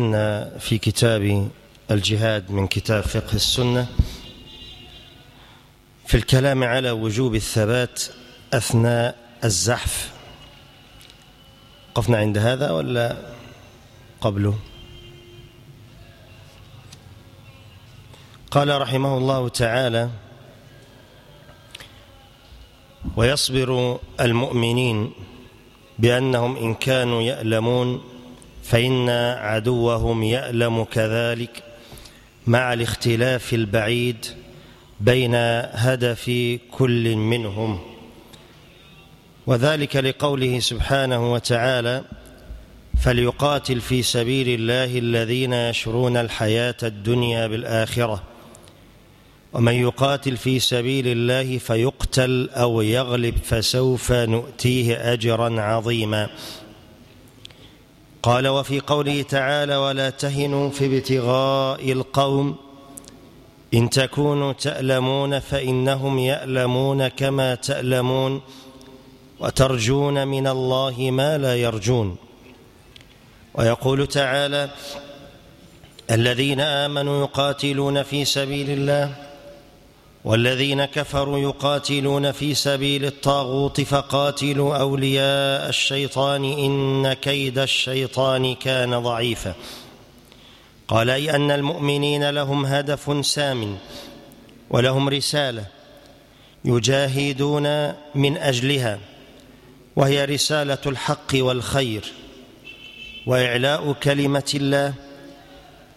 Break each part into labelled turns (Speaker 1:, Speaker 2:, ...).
Speaker 1: إن في كتاب الجهاد من كتاب فقه السنة في الكلام على وجوب الثبات أثناء الزحف. قفنا عند هذا ولا قبله؟ قال رحمه الله تعالى ويصبر المؤمنين بأنهم إن كانوا يألمون فإن عدوهم يألم كذلك مع الاختلاف البعيد بين هدف كل منهم. وذلك لقوله سبحانه وتعالى فليقاتل في سبيل الله الذين يشرون الحياة الدنيا بالآخرة. ومن يقاتل في سبيل الله فيقتل أو يغلب فسوف نؤتيه أجرا عظيما. قال وفي قوله تعالى ولا تهنوا في ابتغاء القوم إن تكونوا تألمون فإنهم يألمون كما تألمون وترجون من الله ما لا يرجون. ويقول تعالى الذين آمنوا يقاتلون في سبيل الله والذين كفروا يقاتلون في سبيل الطاغوت فقاتلوا أولياء الشيطان إن كيد الشيطان كان ضعيفا. قال أي أن المؤمنين لهم هدف سام ولهم رسالة يجاهدون من أجلها وهي رسالة الحق والخير وإعلاء كلمة الله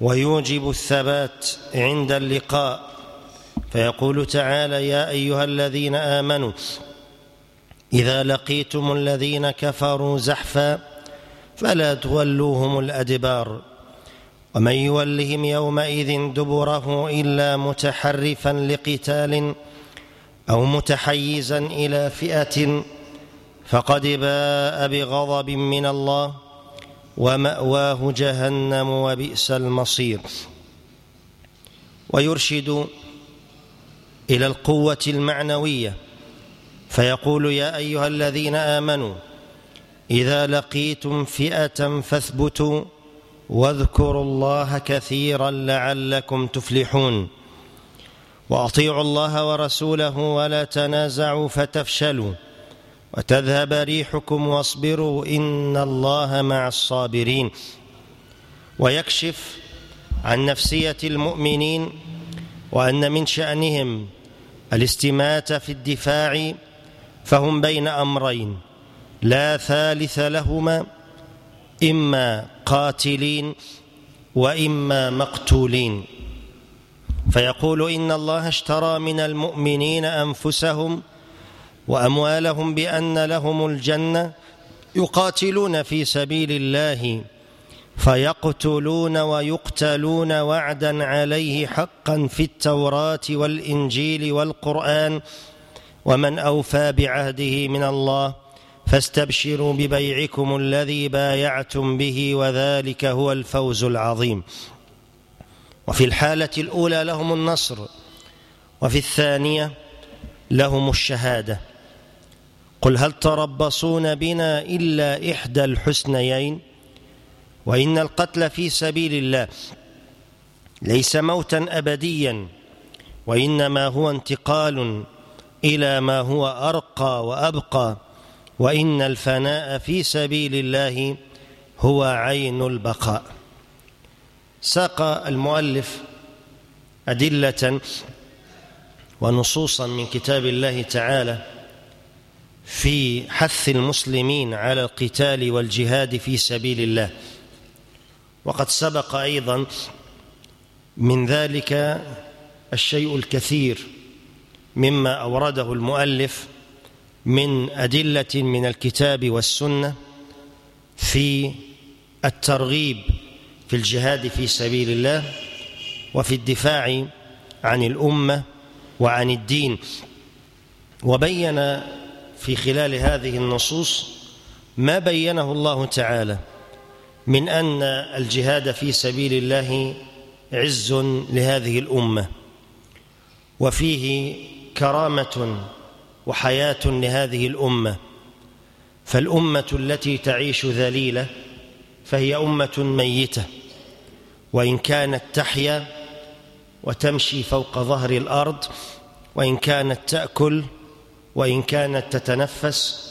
Speaker 1: ويوجب الثبات عند اللقاء فيقول تعالى يا أيها الذين آمنوا إذا لقيتم الذين كفروا زحفا فلا تولوهم الأدبار ومن يولهم يومئذ دبره إلا متحرفا لقتال أو متحيزا إلى فئة فقد باء بغضب من الله ومأواه جهنم وبئس المصير. ويرشد إلى القوة المعنوية. فيقول يا أيها الذين آمنوا إذا لقيتم فئة فاثبتوا واذكروا الله كثيرا لعلكم تفلحون. وأطيعوا الله ورسوله ولا تنازعوا فتفشلوا. وتذهب ريحكم واصبروا إن الله مع الصابرين. ويكشف عن نفسية المؤمنين وأن من شأنهم الاستماتة في الدفاع فهم بين أمرين لا ثالث لهما إما قاتلين وإما مقتولين. فيقول إن الله اشترى من المؤمنين أنفسهم وأموالهم بأن لهم الجنة يقاتلون في سبيل الله. فيقتلون ويقتلون وعدا عليه حقا في التوراة والإنجيل والقرآن ومن أوفى بعهده من الله فاستبشروا ببيعكم الذي بايعتم به وذلك هو الفوز العظيم. وفي الحالة الأولى لهم النصر وفي الثانية لهم الشهادة. قل هل تربصون بنا إلا إحدى الحسنيين؟ وإن القتل في سبيل الله ليس موتا أبديا وإنما هو انتقال إلى ما هو أرقى وأبقى وإن الفناء في سبيل الله هو عين البقاء. ساق المؤلف أدلة ونصوصا من كتاب الله تعالى في حث المسلمين على القتال والجهاد في سبيل الله. وقد سبق أيضا من ذلك الشيء الكثير مما أورده المؤلف من أدلة من الكتاب والسنة في الترغيب في الجهاد في سبيل الله وفي الدفاع عن الأمة وعن الدين. وبين في خلال هذه النصوص ما بينه الله تعالى. من أن الجهاد في سبيل الله عز لهذه الأمة وفيه كرامة وحياة لهذه الأمة. فالأمة التي تعيش ذليلة فهي أمة ميتة وإن كانت تحيا وتمشي فوق ظهر الأرض وإن كانت تأكل وإن كانت تتنفس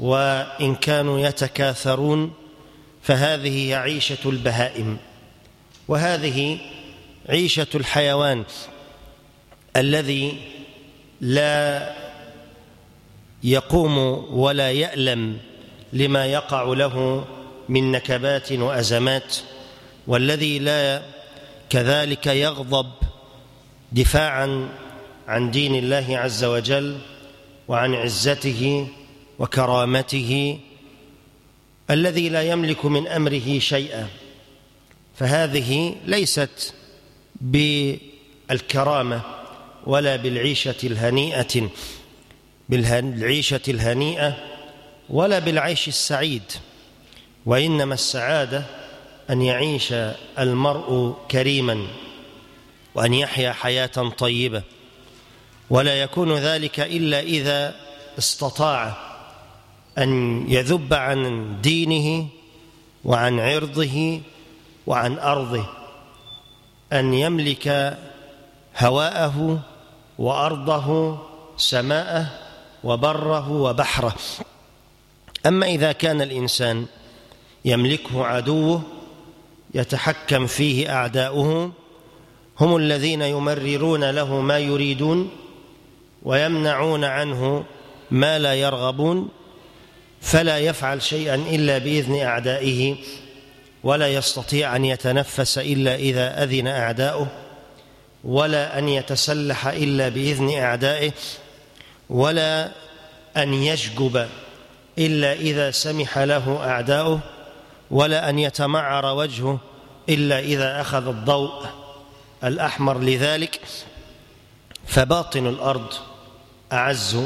Speaker 1: وإن كانوا يتكاثرون فهذه هي عيشة البهائم وهذه عيشة الحيوان الذي لا يقوم ولا يألم لما يقع له من نكبات وأزمات والذي لا كذلك يغضب دفاعا عن دين الله عز وجل وعن عزته وكرامته الذي لا يملك من أمره شيئا. فهذه ليست بالكرامة ولا بالعيشة الهنيئة بالعيشه الهنيئة ولا بالعيش السعيد. وإنما السعادة أن يعيش المرء كريما وأن يحيا حياة طيبة. ولا يكون ذلك إلا إذا استطاع. أن يذب عن دينه وعن عرضه وعن أرضه أن يملك هواءه وأرضه سماءه وبره وبحره. أما إذا كان الإنسان يملكه عدوه يتحكم فيه أعداؤه هم الذين يمررون له ما يريدون ويمنعون عنه ما لا يرغبون. فلا يفعل شيئا إلا بإذن أعدائه ولا يستطيع أن يتنفس إلا إذا أذن أعداؤه ولا أن يتسلح إلا بإذن أعدائه ولا أن يشجب إلا إذا سمح له أعداؤه ولا أن يتمعر وجهه إلا إذا أخذ الضوء الأحمر لذلك. فباطن الأرض أعز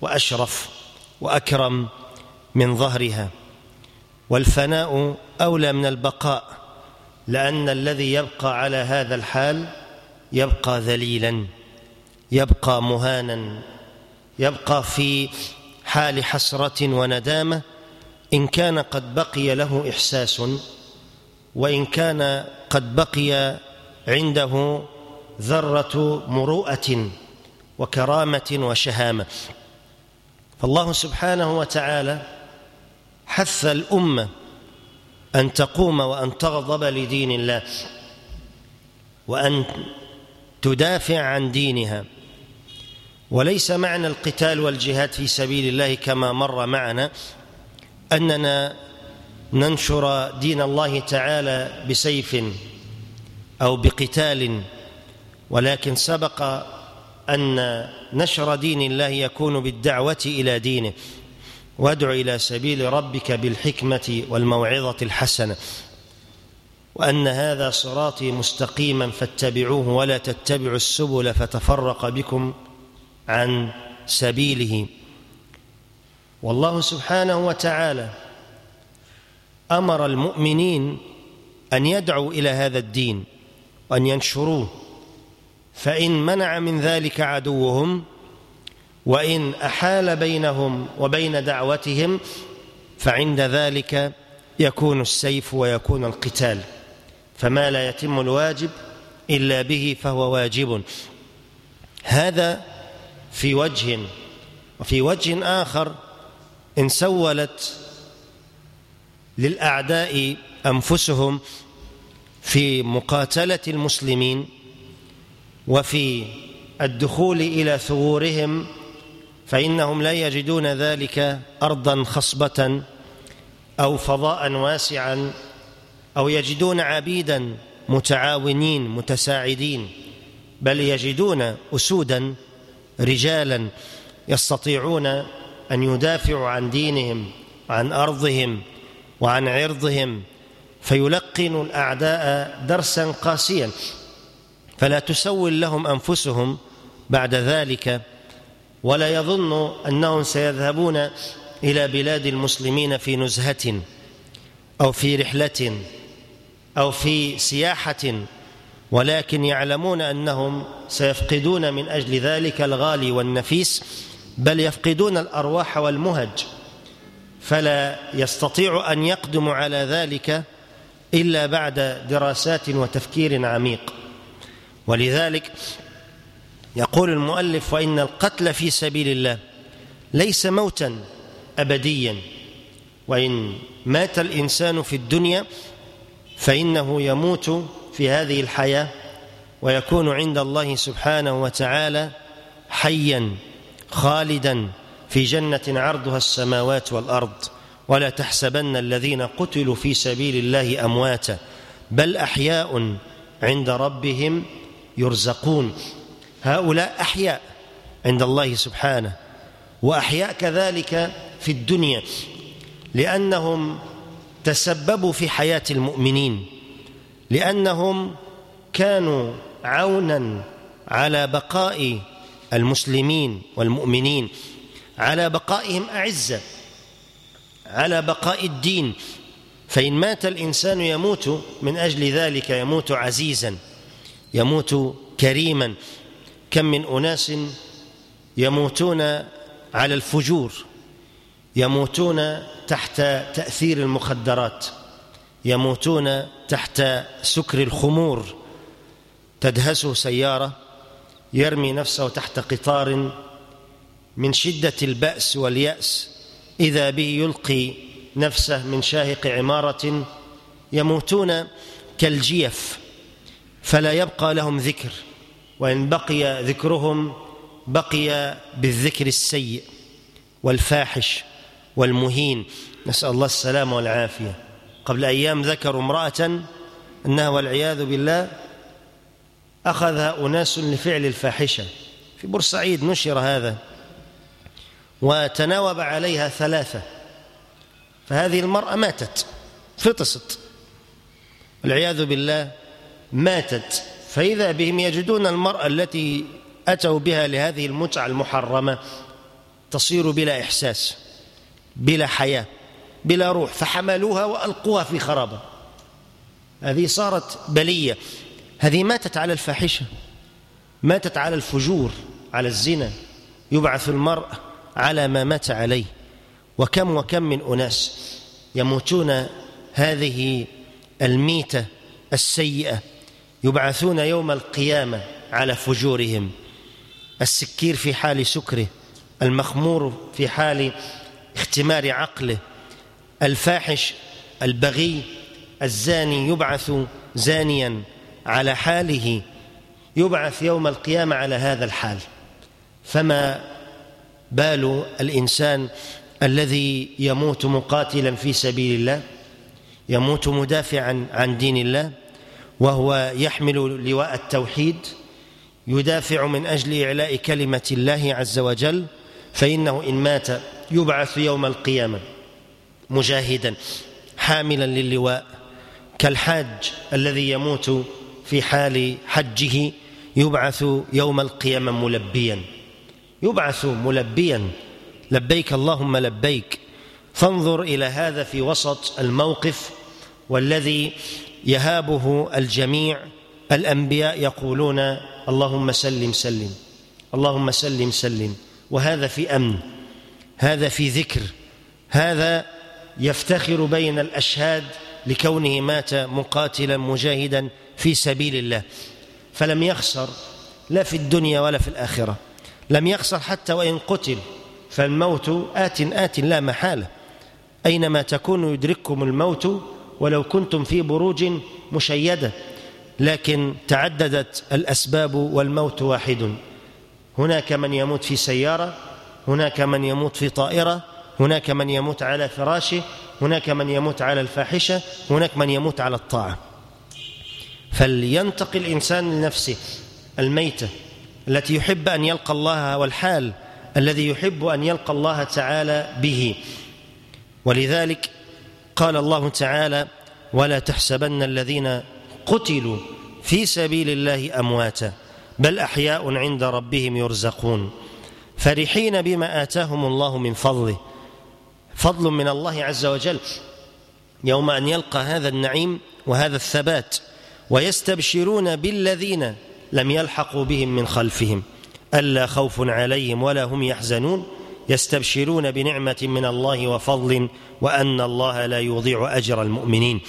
Speaker 1: وأشرف. وأكرم من ظهرها. والفناء أولى من البقاء لأن الذي يبقى على هذا الحال يبقى ذليلا يبقى مهانا يبقى في حال حسرة وندامة. إن كان قد بقي له إحساس وإن كان قد بقي عنده ذرة مروءة وكرامة وشهامة. فالله سبحانه وتعالى حث الأمة أن تقوم وأن تغضب لدين الله وأن تدافع عن دينها. وليس معنى القتال والجهاد في سبيل الله كما مر معنا أننا ننشر دين الله تعالى بسيف أو بقتال ولكن سبق أن نشر دين الله يكون بالدعوة إلى دينه. وادع إلى سبيل ربك بالحكمة والموعظة الحسنة. وأن هذا صراطي مستقيما فاتبعوه ولا تتبعوا السبل فتفرق بكم عن سبيله. والله سبحانه وتعالى أمر المؤمنين أن يدعوا إلى هذا الدين وأن ينشروه. فإن منع من ذلك عدوهم وإن أحال بينهم وبين دعوتهم فعند ذلك يكون السيف ويكون القتال. فما لا يتم الواجب إلا به فهو واجب. هذا في وجه وفي وجه آخر إن سولت للأعداء أنفسهم في مقاتلة المسلمين وفي الدخول إلى ثغورهم فإنهم لا يجدون ذلك أرضا خصبة أو فضاء واسعا أو يجدون عبيدا متعاونين متساعدين بل يجدون أسودا رجالا يستطيعون أن يدافعوا عن دينهم وعن أرضهم وعن عرضهم فيلقن الأعداء درسا قاسيا. فلا تسول لهم أنفسهم بعد ذلك ولا يظن أنهم سيذهبون إلى بلاد المسلمين في نزهة أو في رحلة أو في سياحة ولكن يعلمون أنهم سيفقدون من أجل ذلك الغالي والنفيس بل يفقدون الأرواح والمهج. فلا يستطيع أن يقدم على ذلك إلا بعد دراسات وتفكير عميق. ولذلك يقول المؤلف وإن القتل في سبيل الله ليس موتا أبديا وإن مات الإنسان في الدنيا فإنه يموت في هذه الحياة ويكون عند الله سبحانه وتعالى حيا خالدا في جنة عرضها السماوات والأرض. ولا تحسبن الذين قتلوا في سبيل الله أمواتا بل أحياء عند ربهم يرزقون. هؤلاء أحياء عند الله سبحانه وأحياء كذلك في الدنيا لأنهم تسببوا في حياة المؤمنين لأنهم كانوا عونا على بقاء المسلمين والمؤمنين على بقائهم أعزة على بقاء الدين فإن مات الإنسان يموت من أجل ذلك يموت عزيزا. يموت كريما. كم من أناس يموتون على الفجور يموتون تحت تأثير المخدرات يموتون تحت سكر الخمور. تدهسه سيارة يرمي نفسه تحت قطار من شدة البأس واليأس. إذا به يلقي نفسه من شاهق عمارة يموتون كالجيف. فلا يبقى لهم ذكر وإن بقي ذكرهم بقي بالذكر السيء والفاحش والمهين. نسأل الله السلامة والعافية. قبل أيام ذكروا امرأة أنها والعياذ بالله أخذها أناس لفعل الفاحشة. في بورسعيد نشر هذا. وتناوب عليها ثلاثة. فهذه المرأة ماتت فطست. والعياذ بالله ماتت. فإذا بهم يجدون المرأة التي أتوا بها لهذه المتعة المحرمة تصير بلا إحساس بلا حياة بلا روح. فحملوها وألقوها في خرابة. هذه صارت بلية. هذه ماتت على الفاحشة ماتت على الفجور على الزنا. يبعث المرء على ما مات عليه. وكم وكم من أناس يموتون هذه الميتة السيئة يبعثون يوم القيامة على فجورهم. السكير في حال سكره المخمور في حال اختمار عقله الفاحش البغي الزاني يبعث زانيا على حاله. يبعث يوم القيامة على هذا الحال. فما بال الإنسان الذي يموت مقاتلا في سبيل الله يموت مدافعا عن دين الله؟ وهو يحمل لواء التوحيد يدافع من أجل إعلاء كلمة الله عز وجل فإنه إن مات يبعث يوم القيامة مجاهدا حاملا للواء كالحاج الذي يموت في حال حجه يبعث يوم القيامة ملبيا. يبعث ملبيا لبيك اللهم لبيك. فانظر إلى هذا في وسط الموقف والذي يهابه الجميع الأنبياء يقولون اللهم سلم سلم اللهم سلم سلم. وهذا في أمن هذا في ذكر هذا يفتخر بين الأشهاد لكونه مات مقاتلا مجاهدا في سبيل الله. فلم يخسر لا في الدنيا ولا في الآخرة. لم يخسر حتى وإن قتل. فالموت آت آت لا محالة. أينما تكونوا يدرككم الموت ولو كنتم في بروج مشيدة لكن تعددت الأسباب والموت واحد. هناك من يموت في سيارة هناك من يموت في طائرة هناك من يموت على فراشه هناك من يموت على الفاحشة هناك من يموت على الطاعة. فلينتقي الإنسان لنفسه الميتة التي يحب أن يلقى الله والحال الذي يحب أن يلقى الله تعالى به. ولذلك قال الله تعالى ولا تحسبن الذين قتلوا في سبيل الله أمواتا بل أحياء عند ربهم يرزقون. فرحين بما آتاهم الله من فضله. فضل من الله عز وجل. يوم أن يلقى هذا النعيم وهذا الثبات ويستبشرون بالذين لم يلحقوا بهم من خلفهم ألا خوف عليهم ولا هم يحزنون. يستبشرون بنعمة من الله وفضل وأن الله لا يضيع أجر المؤمنين.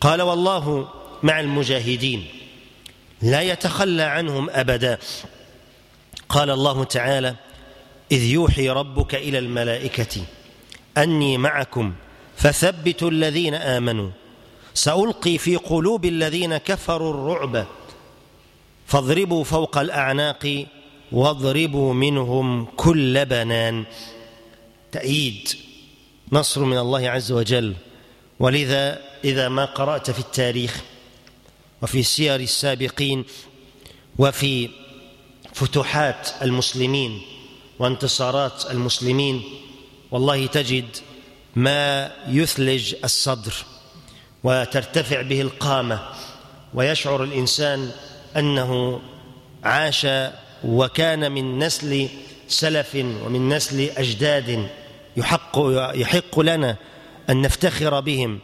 Speaker 1: قال والله مع المجاهدين لا يتخلى عنهم أبدا. قال الله تعالى إذ يوحي ربك إلى الملائكة أني معكم فثبتوا الذين آمنوا. سألقي في قلوب الذين كفروا الرعب. فاضربوا فوق الأعناق واضربوا منهم كل بنان. تأييد نصر من الله عز وجل. ولذا إذا ما قرأت في التاريخ وفي سير السابقين وفي فتوحات المسلمين وانتصارات المسلمين والله تجد ما يثلج الصدر وترتفع به القامة. ويشعر الإنسان أنه عاش وكان من نسل سلف ومن نسل أجداد يحق, يحق لنا أن نفتخر بهم.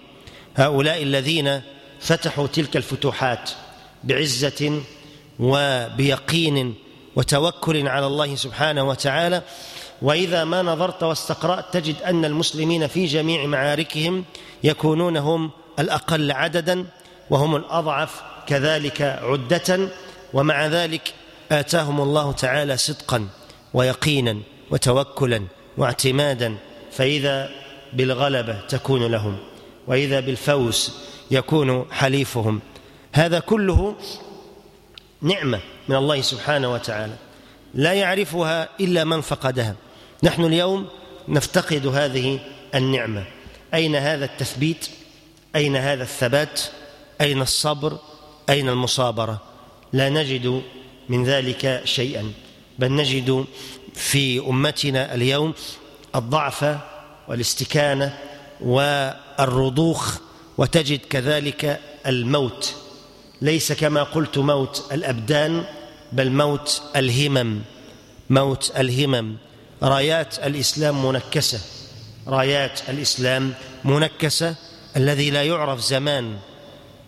Speaker 1: هؤلاء الذين فتحوا تلك الفتوحات بعزة وبيقين وتوكل على الله سبحانه وتعالى. وإذا ما نظرت واستقرأت تجد أن المسلمين في جميع معاركهم يكونون هم الأقل عددا وهم الأضعف كذلك عدة. ومع ذلك آتاهم الله تعالى صدقا ويقينا وتوكلا واعتمادا فإذا بالغلبة تكون لهم وإذا بالفوز يكون حليفهم. هذا كله نعمة من الله سبحانه وتعالى لا يعرفها إلا من فقدها. نحن اليوم نفتقد هذه النعمة. أين هذا التثبيت؟ أين هذا الثبات؟ أين الصبر؟ أين المصابرة؟ لا نجد من ذلك شيئا. بل نجد في أمتنا اليوم الضعف والاستكانة والرضوخ وتجد كذلك الموت. ليس كما قلت موت الأبدان بل موت الهمم. موت الهمم. رايات الإسلام منكسة. رايات الإسلام منكسة. الذي لا يعرف زمان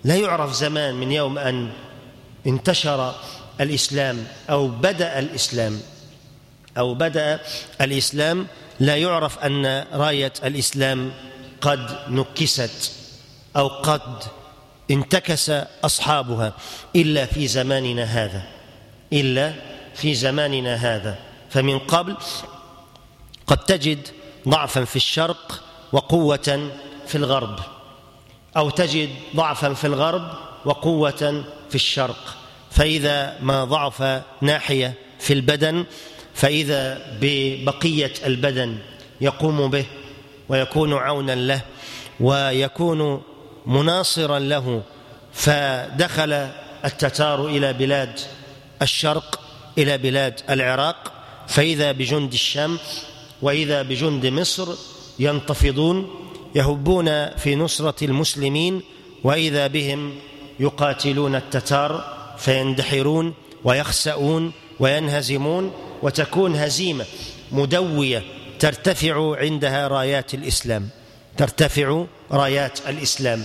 Speaker 1: لا يعرف زمان من يوم أن انتشر الإسلام أو بدأ الإسلام أو بدأ الإسلام لا يعرف أن راية الإسلام قد نكست أو قد انتكس أصحابها إلا في زماننا هذا إلا في زماننا هذا. فمن قبل قد تجد ضعفا في الشرق وقوة في الغرب أو تجد ضعفا في الغرب وقوة في الشرق. فإذا ما ضعف ناحية في البدن فإذا ببقية البدن يقوم به ويكون عونا له ويكون مناصرا له فدخل التتار إلى بلاد الشرق إلى بلاد العراق. فإذا بجند الشام وإذا بجند مصر ينتفضون يهبون في نصرة المسلمين وإذا بهم يقاتلون التتار. فيندحرون ويخسؤون وينهزمون وتكون هزيمة مدوية ترتفع عندها رايات الإسلام ترتفع رايات الإسلام.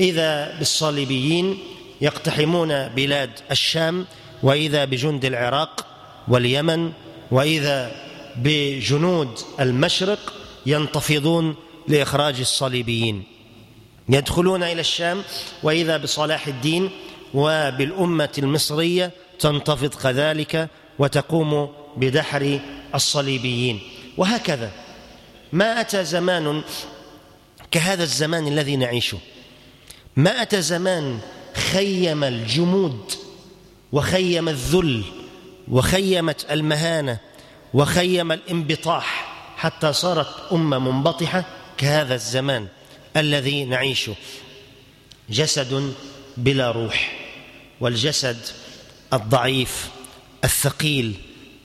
Speaker 1: إذا بالصليبيين يقتحمون بلاد الشام وإذا بجند العراق واليمن وإذا بجنود المشرق ينتفضون لإخراج الصليبيين. يدخلون إلى الشام وإذا بصلاح الدين وبالأمة المصرية تنتفض كذلك وتقوم بدحر الصليبيين. وهكذا ما أتى زمان كهذا الزمان الذي نعيشه. ما أتى زمان خيم الجمود وخيم الذل وخيمت المهانة وخيم الانبطاح حتى صارت أمة منبطحة كهذا الزمان الذي نعيشه. جسد بلا روح. والجسد الضعيف الثقيل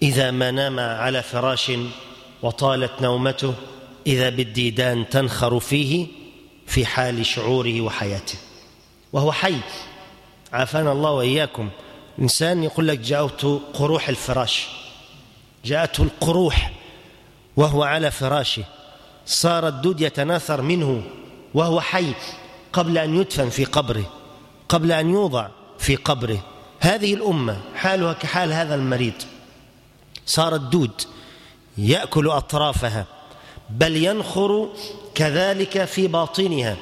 Speaker 1: إذا ما نام على فراش وطالت نومته إذا بالديدان تنخر فيه في حال شعوره وحياته وهو حي. عافانا الله وإياكم. إنسان يقول لك جاءته قروح الفراش. جاءته القروح وهو على فراشه. صار الدود يتناثر منه وهو حي. قبل أن يدفن في قبره. قبل أن يوضع. في قبره. هذه الأمة حالها كحال هذا المريض. صار الدود يأكل أطرافها بل ينخر كذلك في باطنها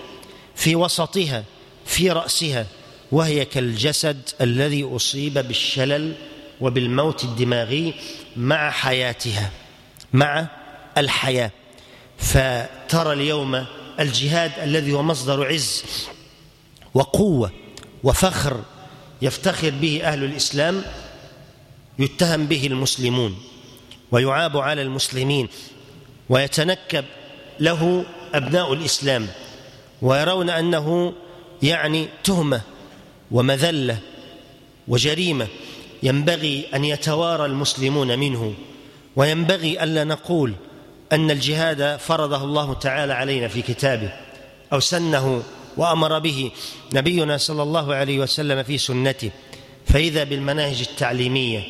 Speaker 1: في وسطها في رأسها وهي كالجسد الذي أصيب بالشلل وبالموت الدماغي مع حياتها مع الحياة. فترى اليوم الجهاد الذي هو مصدر عز وقوة وفخر يفتخر به أهل الإسلام يتهم به المسلمون ويعاب على المسلمين ويتنكب له أبناء الإسلام ويرون أنه يعني تهمة ومذلة وجريمة. ينبغي أن يتوارى المسلمون منه وينبغي ألا نقول أن الجهاد فرضه الله تعالى علينا في كتابه أو سنه وأمر به نبينا صلى الله عليه وسلم في سنته. فإذا بالمناهج التعليمية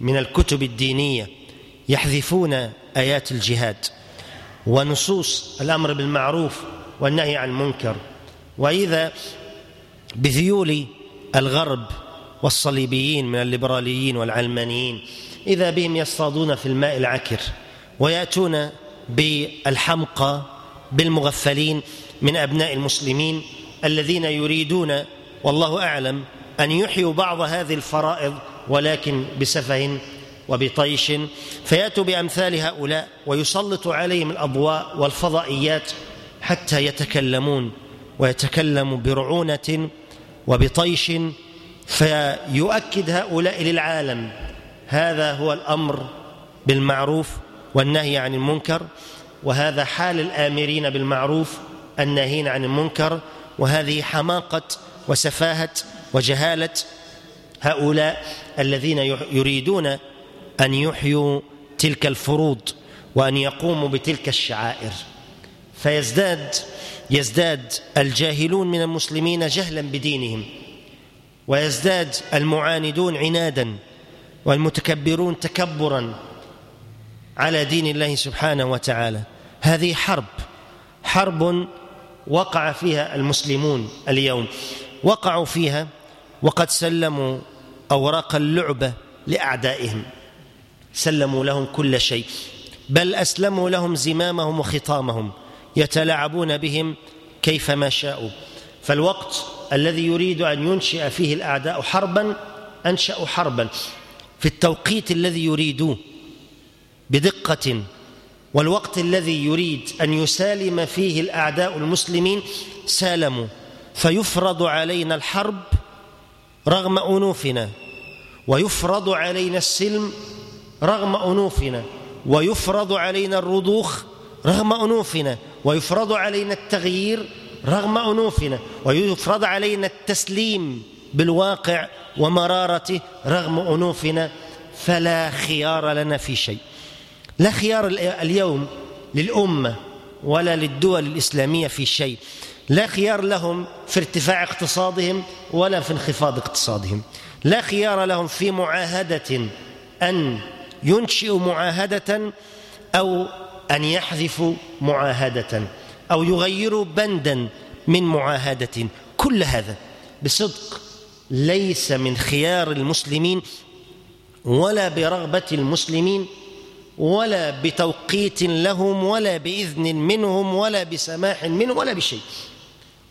Speaker 1: من الكتب الدينية يحذفون آيات الجهاد ونصوص الأمر بالمعروف والنهي عن المنكر. وإذا بذيول الغرب والصليبيين من الليبراليين والعلمانيين إذا بهم يصطادون في الماء العكر ويأتون بالحمقى بالمغفلين من أبناء المسلمين الذين يريدون والله أعلم أن يحيوا بعض هذه الفرائض ولكن بسفه وبطيش. فيأتوا بأمثال هؤلاء ويسلط عليهم الأضواء والفضائيات حتى يتكلمون ويتكلموا برعونة وبطيش. فيؤكد هؤلاء للعالم هذا هو الأمر بالمعروف والنهي عن المنكر وهذا حال الآمرين بالمعروف. الناهين عن المنكر وهذه حماقة وسفاهة وجهالة هؤلاء الذين يريدون أن يحيوا تلك الفروض وأن يقوموا بتلك الشعائر. فيزداد يزداد الجاهلون من المسلمين جهلا بدينهم ويزداد المعاندون عنادا والمتكبرون تكبرا على دين الله سبحانه وتعالى. هذه حرب حرب وقع فيها المسلمون اليوم. وقعوا فيها وقد سلموا أوراق اللعبة لأعدائهم. سلموا لهم كل شيء. بل أسلموا لهم زمامهم وخطامهم. يتلاعبون بهم كيفما شاءوا. فالوقت الذي يريد أن ينشئ فيه الأعداء حربا أنشأوا حربا. في التوقيت الذي يريدوه بدقة والوقت الذي يريد أن يسالم فيه الأعداء المسلمين سالموا. فيفرض علينا الحرب رغم أنوفنا ويفرض علينا السلم رغم أنوفنا ويفرض علينا الرضوخ رغم أنوفنا ويفرض علينا التغيير رغم أنوفنا ويفرض علينا التسليم بالواقع ومرارته رغم أنوفنا. فلا خيار لنا في شيء. لا خيار اليوم للأمة ولا للدول الإسلامية في شيء. لا خيار لهم في ارتفاع اقتصادهم ولا في انخفاض اقتصادهم. لا خيار لهم في معاهدة أن ينشئوا معاهدة أو أن يحذفوا معاهدة أو يغيروا بندا من معاهدة. كل هذا بصدق ليس من خيار المسلمين ولا برغبة المسلمين ولا بتوقيت لهم ولا بإذن منهم ولا بسماح منهم ولا بشيء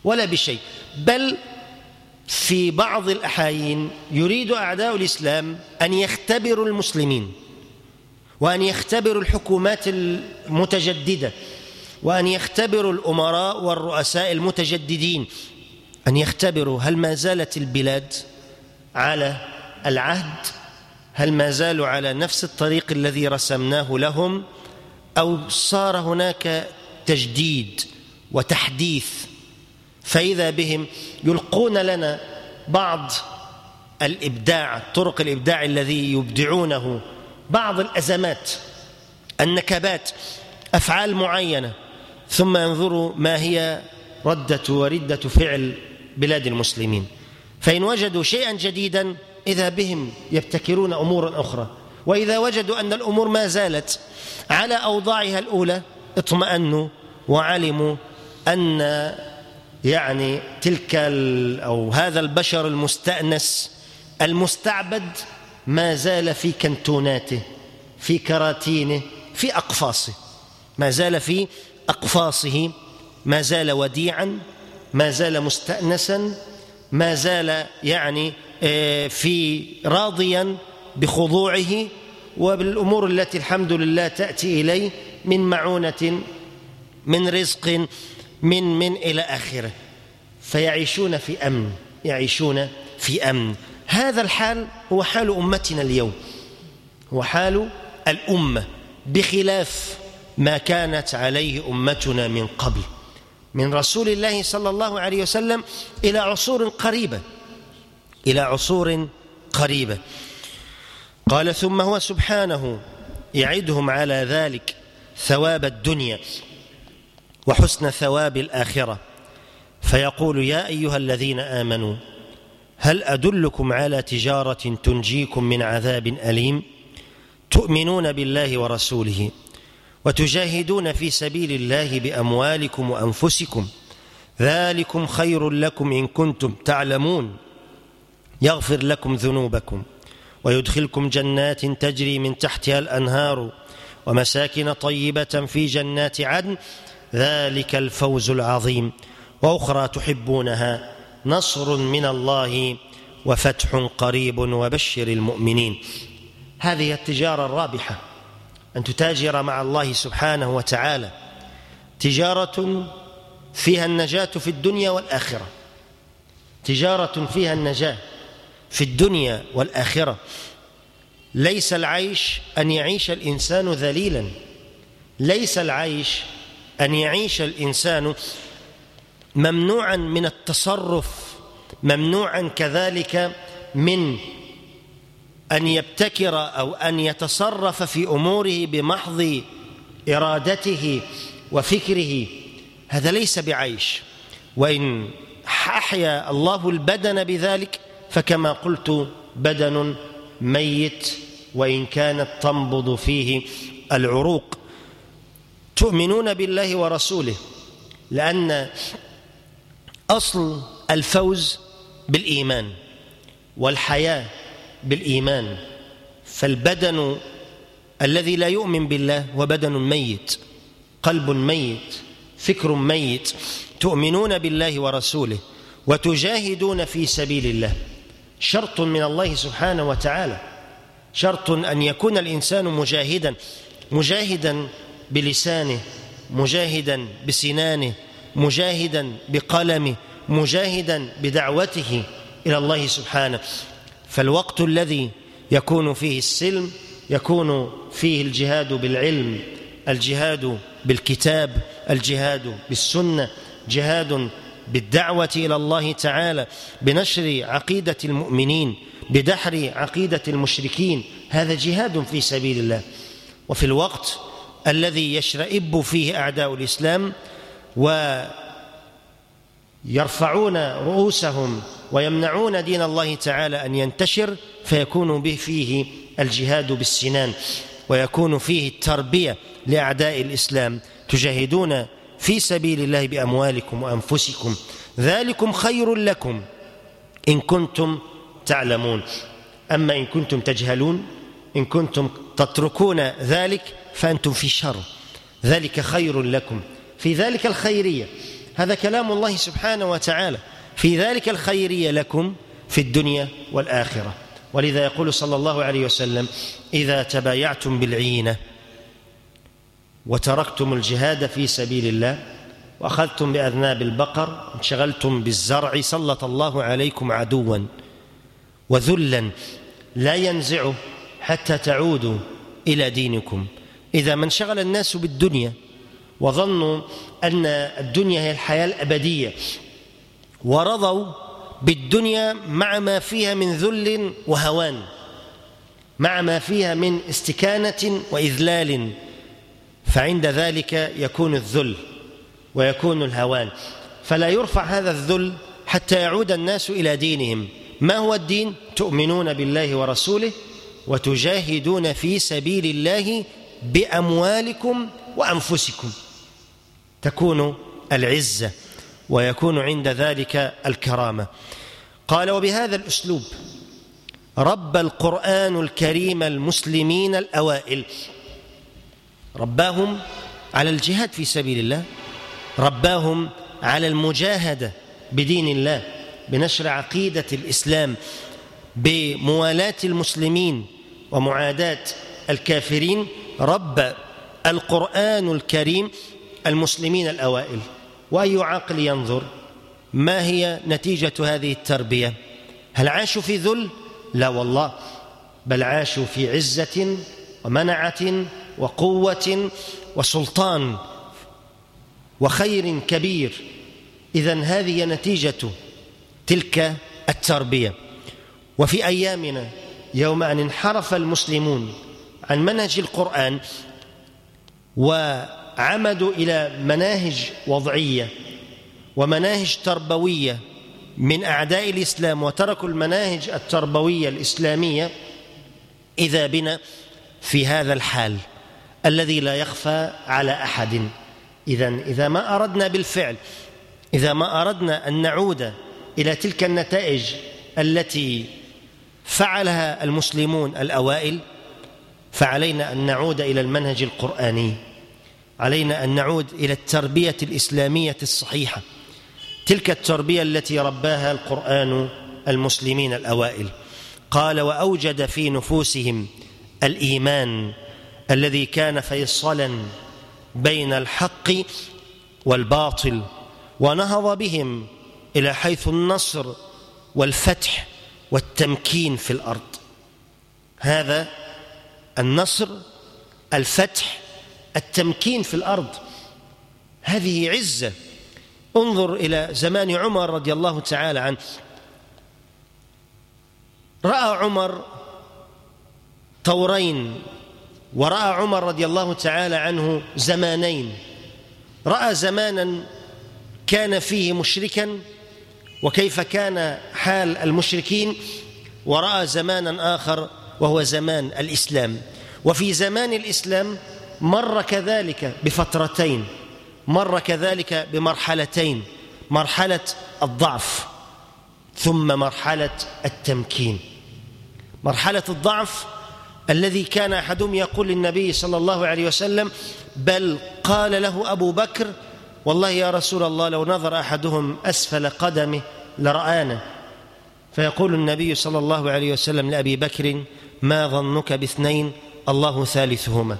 Speaker 1: ولا بشيء. بل في بعض الأحايين يريد أعداء الإسلام أن يختبروا المسلمين وأن يختبروا الحكومات المتجددة وأن يختبروا الأمراء والرؤساء المتجددين أن يختبروا. هل ما زالت البلاد على العهد؟ هل ما زالوا على نفس الطريق الذي رسمناه لهم أو صار هناك تجديد وتحديث؟ فإذا بهم يلقون لنا بعض الإبداع طرق الإبداع الذي يبدعونه بعض الأزمات النكبات أفعال معينة ثم ينظروا ما هي ردة وردة فعل بلاد المسلمين. فإن وجدوا شيئا جديدا إذا بهم يبتكرون أمورا أخرى. وإذا وجدوا أن الأمور ما زالت على أوضاعها الأولى اطمأنوا وعلموا أن يعني تلك أو هذا البشر المستأنس المستعبد ما زال في كنتوناته في كراتينه في أقفاصه. ما زال في أقفاصه ما زال وديعا ما زال مستأنسا ما زال يعني في راضيا بخضوعه وبالأمور التي الحمد لله تأتي إليه من معونة من رزق من من إلى آخره. فيعيشون في أمن يعيشون في أمن. هذا الحال هو حال أمتنا اليوم. هو حال الأمة بخلاف ما كانت عليه أمتنا من قبل. من رسول الله صلى الله عليه وسلم إلى عصور قريبة. إلى عصور قريبة. قال ثم هو سبحانه يعدهم على ذلك ثواب الدنيا وحسن ثواب الآخرة. فيقول يا أيها الذين آمنوا هل أدلكم على تجارة تنجيكم من عذاب أليم؟ تؤمنون بالله ورسوله وتجاهدون في سبيل الله بأموالكم وأنفسكم. ذلكم خير لكم إن كنتم تعلمون. يغفر لكم ذنوبكم ويدخلكم جنات تجري من تحتها الأنهار ومساكن طيبة في جنات عدن. ذلك الفوز العظيم. وأخرى تحبونها نصر من الله وفتح قريب وبشر المؤمنين. هذه التجارة الرابحة أن تتاجر مع الله سبحانه وتعالى. تجارة فيها النجاة في الدنيا والآخرة. تجارة فيها النجاة. في الدنيا والآخرة. ليس العيش أن يعيش الإنسان ذليلا. ليس العيش أن يعيش الإنسان ممنوعا من التصرف ممنوعا كذلك من أن يبتكر أو أن يتصرف في أموره بمحض إرادته وفكره. هذا ليس بعيش. وإن أحيا الله البدن بذلك فكما قلت بدن ميت وإن كانت تنبض فيه العروق. تؤمنون بالله ورسوله لأن أصل الفوز بالإيمان والحياة بالإيمان. فالبدن الذي لا يؤمن بالله هو بدن ميت قلب ميت فكر ميت. تؤمنون بالله ورسوله وتجاهدون في سبيل الله. شرط من الله سبحانه وتعالى. شرط أن يكون الإنسان مجاهدا مجاهدا بلسانه مجاهدا بسنانه مجاهدا بقلمه مجاهدا بدعوته إلى الله سبحانه. فالوقت الذي يكون فيه السلم يكون فيه الجهاد بالعلم الجهاد بالكتاب الجهاد بالسنة جهاد بالدعوة إلى الله تعالى بنشر عقيدة المؤمنين بدحر عقيدة المشركين. هذا جهاد في سبيل الله. وفي الوقت الذي يشرئب فيه أعداء الإسلام ويرفعون رؤوسهم ويمنعون دين الله تعالى أن ينتشر فيكون به فيه الجهاد بالسنان ويكون فيه التربية لأعداء الإسلام. تجاهدون في سبيل الله بأموالكم وأنفسكم. ذلكم خير لكم. إن كنتم تعلمون. أما إن كنتم تجهلون إن كنتم تتركون ذلك فأنتم في شر. ذلك خير لكم. في ذلك الخيرية. هذا كلام الله سبحانه وتعالى. في ذلك الخيرية لكم في الدنيا والآخرة. ولذا يقول صلى الله عليه وسلم إذا تبايعتم بالعينة وتركتم الجهاد في سبيل الله وأخذتم بأذناب البقر انشغلتم بالزرع سلط الله عليكم عدوا وذلا لا ينزعه حتى تعودوا إلى دينكم. إذا ما انشغل الناس بالدنيا وظنوا أن الدنيا هي الحياة الأبدية ورضوا بالدنيا مع ما فيها من ذل وهوان مع ما فيها من استكانة وإذلال فعند ذلك يكون الذل ويكون الهوان. فلا يرفع هذا الذل حتى يعود الناس إلى دينهم. ما هو الدين؟ تؤمنون بالله ورسوله وتجاهدون في سبيل الله بأموالكم وأنفسكم. تكون العزة ويكون عند ذلك الكرامة. قال وبهذا الأسلوب رب القرآن الكريم المسلمين الأوائل. رباهم على الجهاد في سبيل الله رباهم على المجاهدة بدين الله بنشر عقيدة الإسلام بموالاة المسلمين ومعاداة الكافرين رب القرآن الكريم المسلمين الأوائل وأي عقل ينظر ما هي نتيجة هذه التربية هل عاشوا في ذل؟ لا والله بل عاشوا في عزة ومنعة وقوة وسلطان وخير كبير. إذا هذه نتيجة تلك التربية. وفي أيامنا يوم أن انحرف المسلمون عن منهج القرآن وعمدوا إلى مناهج وضعية ومناهج تربوية من أعداء الإسلام وتركوا المناهج التربوية الإسلامية إذا بنا في هذا الحال. الذي لا يخفى على أحد. إذا إذا ما أردنا بالفعل إذا ما أردنا أن نعود إلى تلك النتائج التي فعلها المسلمون الأوائل فعلينا أن نعود إلى المنهج القرآني علينا أن نعود إلى التربية الإسلامية الصحيحة تلك التربية التي رباها القرآن المسلمين الأوائل. قال وأوجد في نفوسهم الإيمان الذي كان فيصلا بين الحق والباطل ونهض بهم إلى حيث النصر والفتح والتمكين في الأرض. هذا النصر الفتح التمكين في الأرض. هذه عزة. انظر إلى زمان عمر رضي الله تعالى عنه. رأى عمر طورين ورأى عمر رضي الله تعالى عنه زمانين. رأى زمانا كان فيه مشركا وكيف كان حال المشركين؟ ورأى زمانا آخر وهو زمان الإسلام. وفي زمان الإسلام مر كذلك بفترتين مر كذلك بمرحلتين مرحلة الضعف ثم مرحلة التمكين. مرحلة الضعف الذي كان أحدهم يقول للنبي صلى الله عليه وسلم بل قال له أبو بكر والله يا رسول الله لو نظر أحدهم أسفل قدمه لرآنا. فيقول النبي صلى الله عليه وسلم لأبي بكر ما ظنك باثنين الله ثالثهما.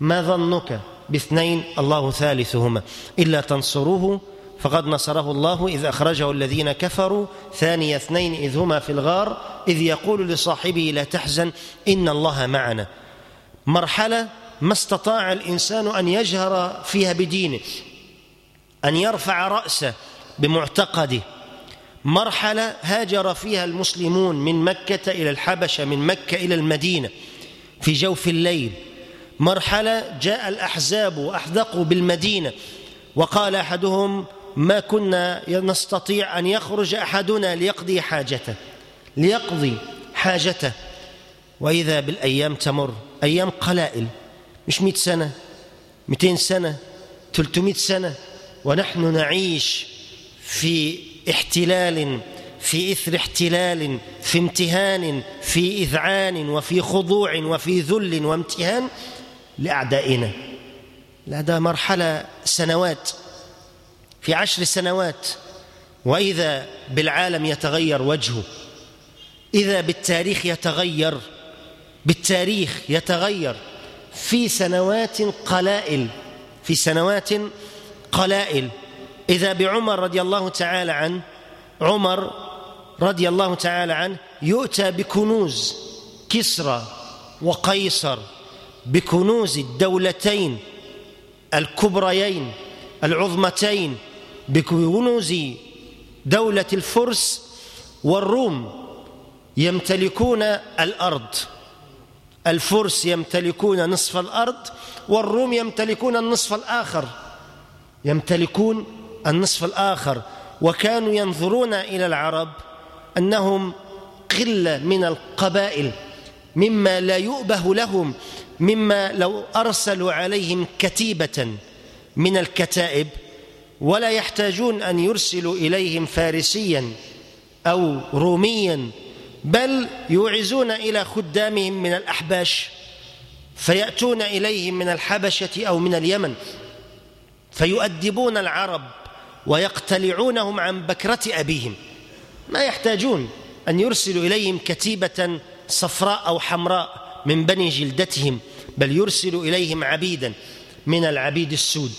Speaker 1: ما ظنك باثنين الله ثالثهما. إلا تنصروه فقد نصره الله إذ أخرجه الذين كفروا ثاني اثنين إذ هما في الغار إذ يقول لصاحبه لا تحزن إن الله معنا. مرحلة ما استطاع الإنسان أن يجهر فيها بدينه أن يرفع رأسه بمعتقده. مرحلة هاجر فيها المسلمون من مكة إلى الحبشة من مكة إلى المدينة في جوف الليل. مرحلة جاء الأحزاب وأحدقوا بالمدينة وقال أحدهم ما كنا نستطيع أن يخرج أحدنا ليقضي حاجته ليقضي حاجته. وإذا بالأيام تمر أيام قلائل مش مئة سنة مئتين سنة تلتمائة سنة ونحن نعيش في احتلال في إثر احتلال في امتهان في إذعان وفي خضوع وفي ذل وامتهان لأعدائنا. لهذا مرحلة سنوات في عشر سنوات وإذا بالعالم يتغير وجهه إذا بالتاريخ يتغير بالتاريخ يتغير في سنوات قلائل في سنوات قلائل. إذا بعمر رضي الله تعالى عنه عمر رضي الله تعالى عنه يؤتى بكنوز كسرى وقيصر بكنوز الدولتين الكبريين العظمتين بكنوز دولة الفرس والروم يمتلكون الأرض. الفرس يمتلكون نصف الأرض والروم يمتلكون النصف الآخر. يمتلكون النصف الآخر. وكانوا ينظرون إلى العرب أنهم قلة من القبائل مما لا يؤبه لهم مما لو أرسلوا عليهم كتيبة من الكتائب ولا يحتاجون أن يرسلوا إليهم فارسيا أو روميا بل يوعزون إلى خدامهم من الأحباش فيأتون إليهم من الحبشة أو من اليمن فيؤدبون العرب ويقتلعونهم عن بكرة أبيهم. ما يحتاجون أن يرسلوا إليهم كتيبة صفراء أو حمراء من بني جلدتهم بل يرسل إليهم عبيدا من العبيد السود.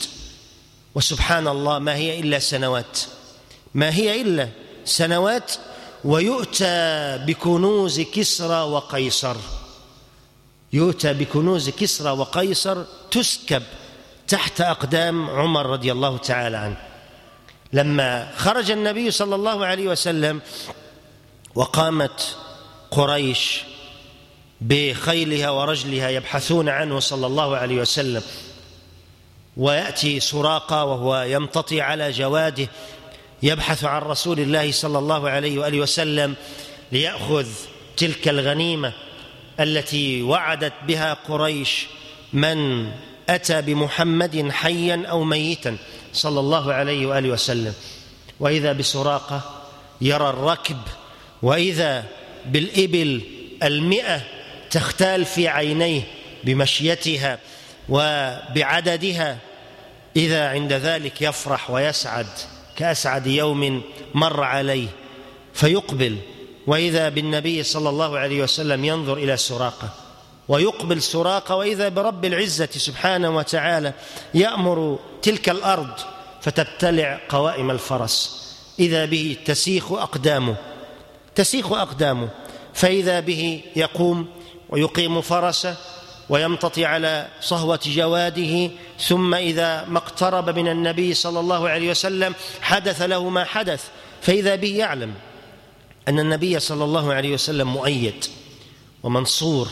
Speaker 1: وسبحان الله ما هي إلا سنوات. ما هي إلا سنوات ويؤتى بكنوز كسرى وقيصر. يؤتى بكنوز كسرى وقيصر تسكب تحت أقدام عمر رضي الله تعالى عنه. لما خرج النبي صلى الله عليه وسلم وقامت قريش بخيلها ورجلها يبحثون عنه صلى الله عليه وسلم ويأتي سراقه وهو يمتطي على جواده يبحث عن رسول الله صلى الله عليه وآله وسلم ليأخذ تلك الغنيمة التي وعدت بها قريش من أتى بمحمد حيا أو ميتا صلى الله عليه وآله وسلم. وإذا بسراقة يرى الركب وإذا بالإبل المئة تختال في عينيه بمشيتها. وبعددها إذا عند ذلك يفرح ويسعد كأسعد يوم مر عليه فيقبل. وإذا بالنبي صلى الله عليه وسلم ينظر إلى سراقه ويقبل سراقه وإذا برب العزة سبحانه وتعالى يأمر تلك الأرض فتبتلع قوائم الفرس. إذا به تسيخ أقدامه تسيخ أقدامه. فإذا به يقوم ويقيم فرسه ويمتطي على صهوة جواده ثم إذا ما اقترب من النبي صلى الله عليه وسلم حدث له ما حدث فإذا به يعلم أن النبي صلى الله عليه وسلم مؤيد ومنصور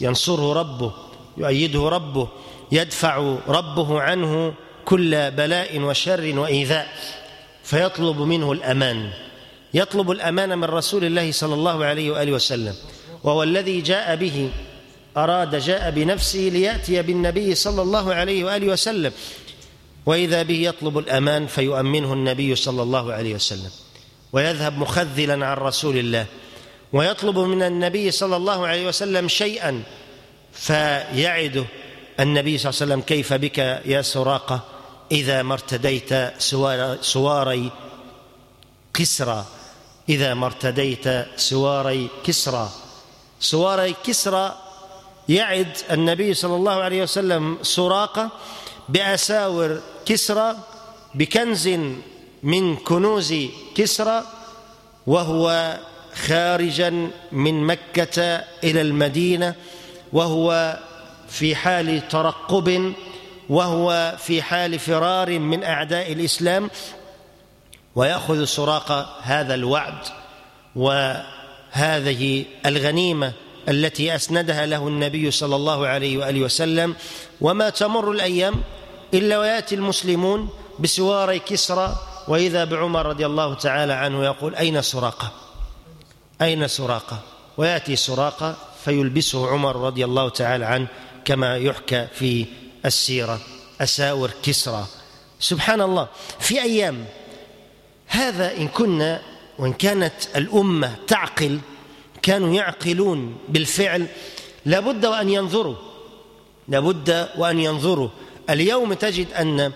Speaker 1: ينصره ربه يؤيده ربه يدفع ربه عنه كل بلاء وشر وإيذاء فيطلب منه الأمان يطلب الأمان من رسول الله صلى الله عليه وآله وسلم وهو الذي جاء به أراد جاء بنفسه ليأتي بالنبي صلى الله عليه وآله وسلم وإذا به يطلب الأمان فيؤمنه النبي صلى الله عليه وسلم ويذهب مخذلا عن رسول الله ويطلب من النبي صلى الله عليه وسلم شيئا فيعده النبي صلى الله عليه وسلم كيف بك يا سراقة؟ إذا ما ارتديت سواري كسرى إذا ما ارتديت سواري كسرى. سواري كسرى يعد النبي صلى الله عليه وسلم سراقة بأساور كسرى بكنز من كنوز كسرى وهو خارجا من مكة إلى المدينة وهو في حال ترقب وهو في حال فرار من أعداء الإسلام ويأخذ سراقه هذا الوعد وهذه الغنيمة التي أسندها له النبي صلى الله عليه وآله وسلم وما تمر الأيام إلا ويأتي المسلمون بسواري كسرى وإذا بعمر رضي الله تعالى عنه يقول أين سراقة؟ أين سراقة؟ ويأتي سراقة فيلبسه عمر رضي الله تعالى عنه كما يحكى في السيرة أساور كسرى. سبحان الله في أيام هذا إن كنا وإن كانت الأمة تعقل كانوا يعقلون بالفعل لابد وأن ينظروا لابد وأن ينظروا. اليوم تجد أن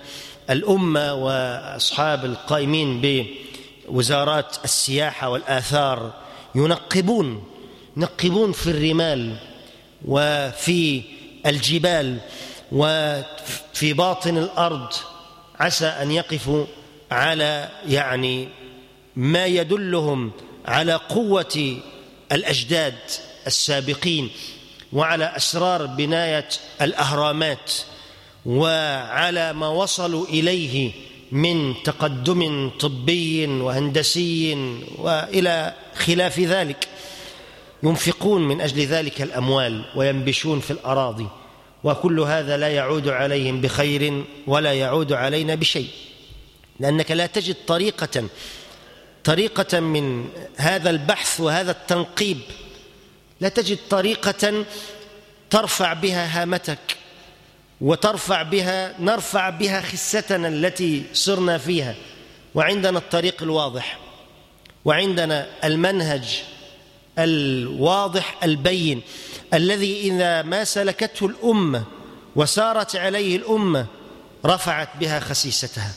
Speaker 1: الأمة وأصحاب القائمين بوزارات السياحة والآثار ينقبون ينقبون في الرمال وفي الجبال وفي باطن الأرض. عسى أن يقفوا على يعني ما يدلهم على قوة الأجداد السابقين وعلى أسرار بناية الأهرامات وعلى ما وصلوا إليه من تقدم طبي وهندسي وإلى خلاف ذلك. ينفقون من أجل ذلك الأموال وينبشون في الأراضي وكل هذا لا يعود عليهم بخير ولا يعود علينا بشيء لأنك لا تجد طريقة طريقة من هذا البحث وهذا التنقيب. لا تجد طريقة ترفع بها هامتك وترفع بها نرفع بها خستنا التي صرنا فيها. وعندنا الطريق الواضح. وعندنا المنهج الواضح البين. الذي إذا ما سلكته الأمة وسارت عليه الأمة رفعت بها خسيستها.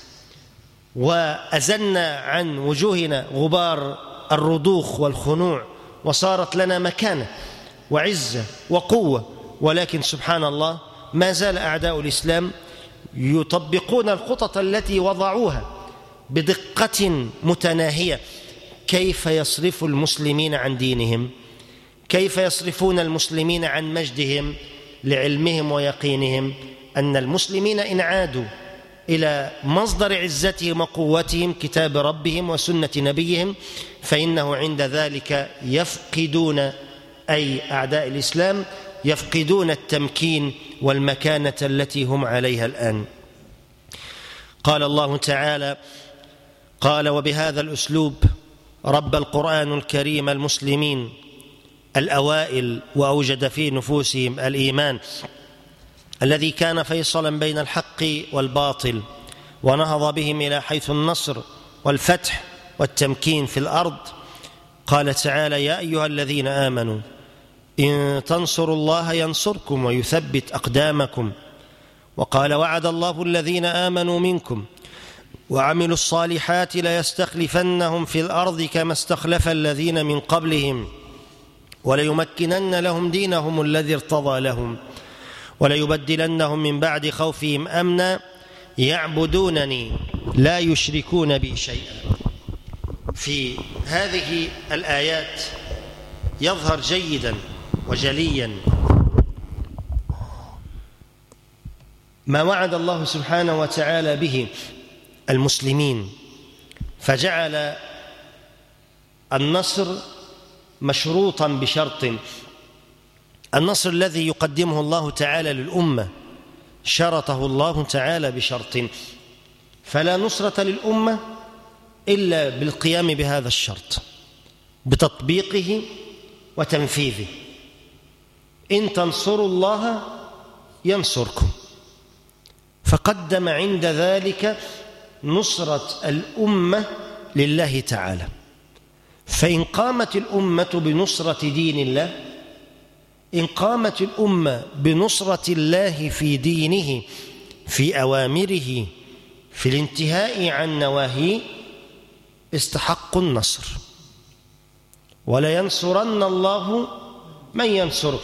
Speaker 1: وأزلنا عن وجوهنا غبار الرضوخ والخنوع وصارت لنا مكانة وعزة وقوة. ولكن سبحان الله ما زال أعداء الإسلام يطبقون الخطط التي وضعوها بدقة متناهية. كيف يصرف المسلمين عن دينهم؟ كيف يصرفون المسلمين عن مجدهم لعلمهم ويقينهم أن المسلمين إن عادوا إلى مصدر عزتهم وقوتهم كتاب ربهم وسنة نبيهم فإنه عند ذلك يفقدون أي أعداء الإسلام يفقدون التمكين والمكانة التي هم عليها الآن. قال الله تعالى قال وبهذا الأسلوب رب القرآن الكريم المسلمين الأوائل وأوجد في نفوسهم الإيمان الذي كان فيصلا بين الحق والباطل ونهض بهم إلى حيث النصر والفتح والتمكين في الأرض. قال تعالى يا أيها الذين آمنوا إن تنصروا الله ينصركم ويثبت أقدامكم. وقال وعد الله الذين آمنوا منكم وعملوا الصالحات ليستخلفنهم في الأرض كما استخلف الذين من قبلهم وليمكنن لهم دينهم الذي ارتضى لهم. وليبدلنهم من بعد خوفهم أمنا يعبدونني لا يشركون بي شيئا. في هذه الآيات يظهر جيدا وجليا ما وعد الله سبحانه وتعالى به المسلمين فجعل النصر مشروطا بشرط النصر الذي يقدمه الله تعالى للأمة شرطه الله تعالى بشرط. فلا نصرة للأمة إلا بالقيام بهذا الشرط بتطبيقه وتنفيذه. إن تنصروا الله ينصركم. فقدم عند ذلك نصرة الأمة لله تعالى. فإن قامت الأمة بنصرة دين الله إن قامت الأمة بنصرة الله في دينه في أوامره في الانتهاء عن نواهيه استحقوا النصر. ولينصرن الله من ينصره.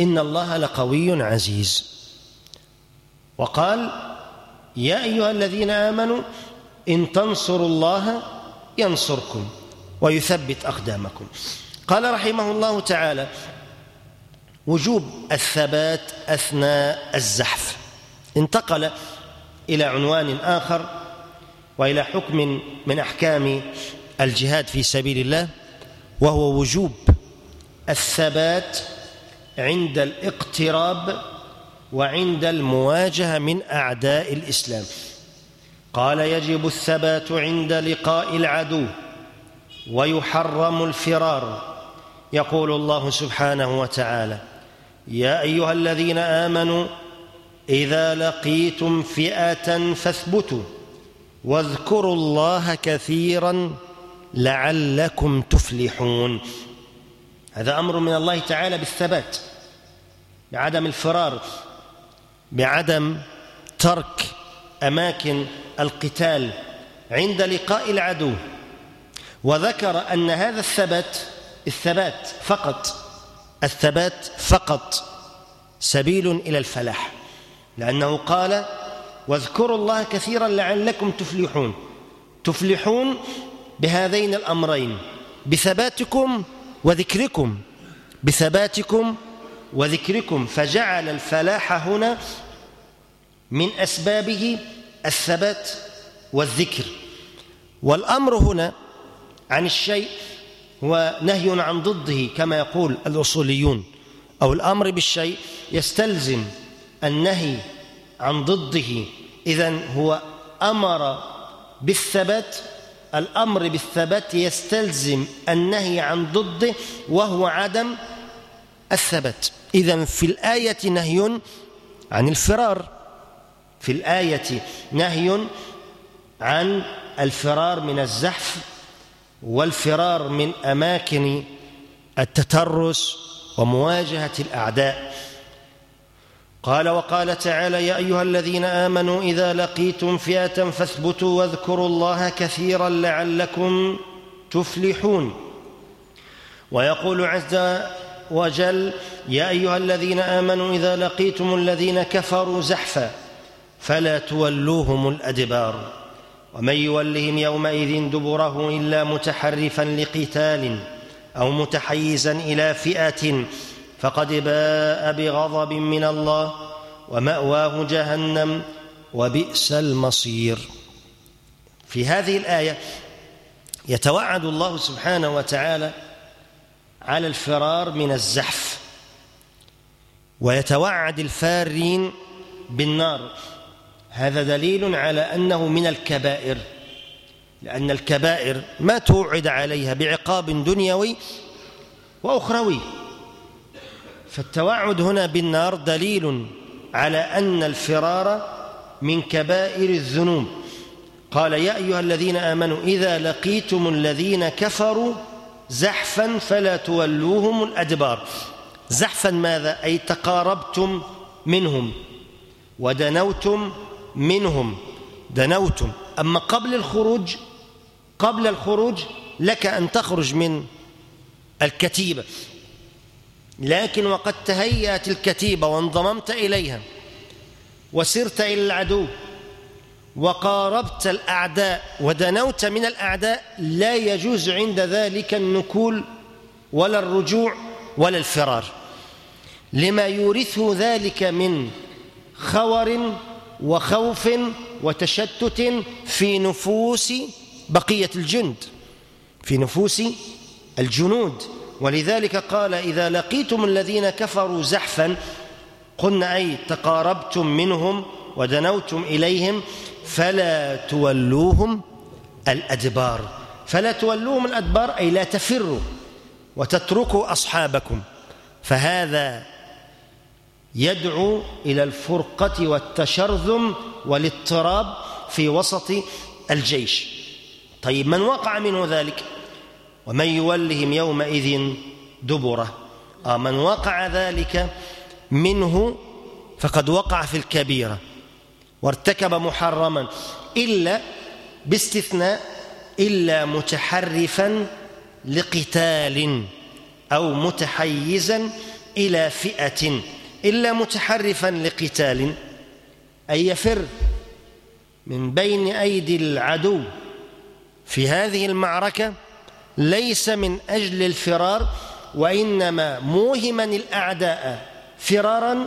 Speaker 1: إن الله لقوي عزيز. وقال يا أيها الذين آمنوا إن تنصروا الله ينصركم ويثبت أقدامكم. قال رحمه الله تعالى وجوب الثبات أثناء الزحف. انتقل إلى عنوان آخر وإلى حكم من أحكام الجهاد في سبيل الله وهو وجوب الثبات عند الاقتراب وعند المواجهة من أعداء الإسلام. قال يجب الثبات عند لقاء العدو ويحرم الفرار. يقول الله سبحانه وتعالى يا أيها الذين آمنوا إذا لقيتم فئة فاثبتوا واذكروا الله كثيرا لعلكم تفلحون. هذا أمر من الله تعالى بالثبات بعدم الفرار بعدم ترك أماكن القتال عند لقاء العدو. وذكر أن هذا الثبات الثبات فقط. الثبات فقط سبيل إلى الفلاح لأنه قال واذكروا الله كثيرا لعلكم تفلحون. تفلحون بهذين الأمرين بثباتكم وذكركم بثباتكم وذكركم. فجعل الفلاح هنا من أسبابه الثبات والذكر. والأمر هنا عن الشيء هو نهي عن ضده كما يقول الأصوليون أو الأمر بالشيء يستلزم النهي عن ضده. إذا هو أمر بالثبات الأمر بالثبات يستلزم النهي عن ضده وهو عدم الثبات. إذا في الآية نهي عن الفرار. في الآية نهي عن الفرار من الزحف والفرار من أماكن التترس ومواجهة الأعداء. قال وقال تعالى يا أيها الذين آمنوا إذا لقيتم فئة فاثبتوا واذكروا الله كثيرا لعلكم تفلحون. ويقول عز وجل يا أيها الذين آمنوا إذا لقيتم الذين كفروا زحفا فلا تولوهم الأدبار. ومن يولهم يومئذ دبره إلا متحرفا لقتال أو متحيزا إلى فئة فقد باء بغضب من الله ومأواه جهنم وبئس المصير. في هذه الآية يتوعد الله سبحانه وتعالى على الفرار من الزحف ويتوعد الفارين بالنار. هذا دليل على أنه من الكبائر لأن الكبائر ما توعد عليها بعقاب دنيوي وأخروي. فالتوعد هنا بالنار دليل على أن الفرار من كبائر الذنوب. قال يا أيها الذين آمنوا إذا لقيتم الذين كفروا زحفا فلا تولوهم الأدبار. زحفا ماذا؟ أي تقاربتم منهم ودنوتم منهم دنوتم. أما قبل الخروج قبل الخروج لك أن تخرج من الكتيبة. لكن وقد تهيأت الكتيبة وانضممت إليها وسرت إلى العدو وقاربت الأعداء ودنوت من الأعداء لا يجوز عند ذلك النكول ولا الرجوع ولا الفرار. لما يورثه ذلك من خور وخوف وتشتت في نفوس بقية الجند في نفوس الجنود. ولذلك قال إذا لقيتم الذين كفروا زحفا قلنا أي تقاربتم منهم ودنوتم إليهم فلا تولوهم الأدبار. فلا تولوهم الأدبار أي لا تفروا وتتركوا أصحابكم. فهذا يدعو إلى الفرقة والتشرذم والاضطراب في وسط الجيش. طيب من وقع منه ذلك؟ ومن يولهم يومئذ دبره. آه من وقع ذلك منه فقد وقع في الكبيرة وارتكب محرما إلا باستثناء إلا متحرفا لقتال أو متحيزا إلى فئة إلا متحرفا لقتال أي يفر من بين أيدي العدو. في هذه المعركة ليس من أجل الفرار وإنما موهما الأعداء فرارا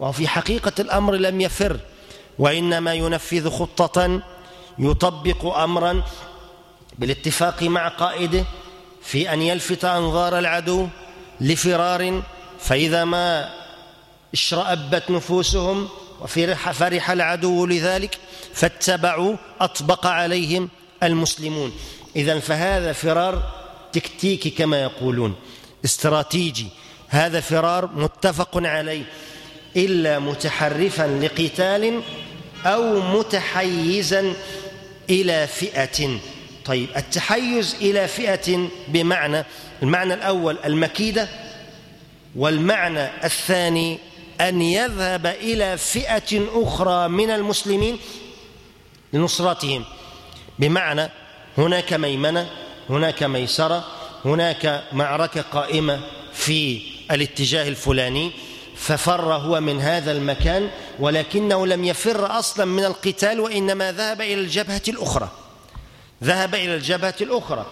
Speaker 1: وفي حقيقة الأمر لم يفر. وإنما ينفذ خطة يطبق امرا بالاتفاق مع قائده في أن يلفت أنظار العدو لفرار. فإذا ما اشرأبت نفوسهم وفرح فرح العدو لذلك فاتبعوا أطبق عليهم المسلمون. إذا فهذا فرار تكتيكي كما يقولون استراتيجي. هذا فرار متفق عليه. إلا متحرفا لقتال أو متحيزا إلى فئة. طيب التحيز إلى فئة بمعنى المعنى الأول المكيدة والمعنى الثاني أن يذهب إلى فئة أخرى من المسلمين لنصرتهم. بمعنى هناك ميمنة هناك ميسرة هناك معركة قائمة في الاتجاه الفلاني ففر هو من هذا المكان ولكنه لم يفر أصلا من القتال وإنما ذهب إلى الجبهة الأخرى. ذهب إلى الجبهة الأخرى.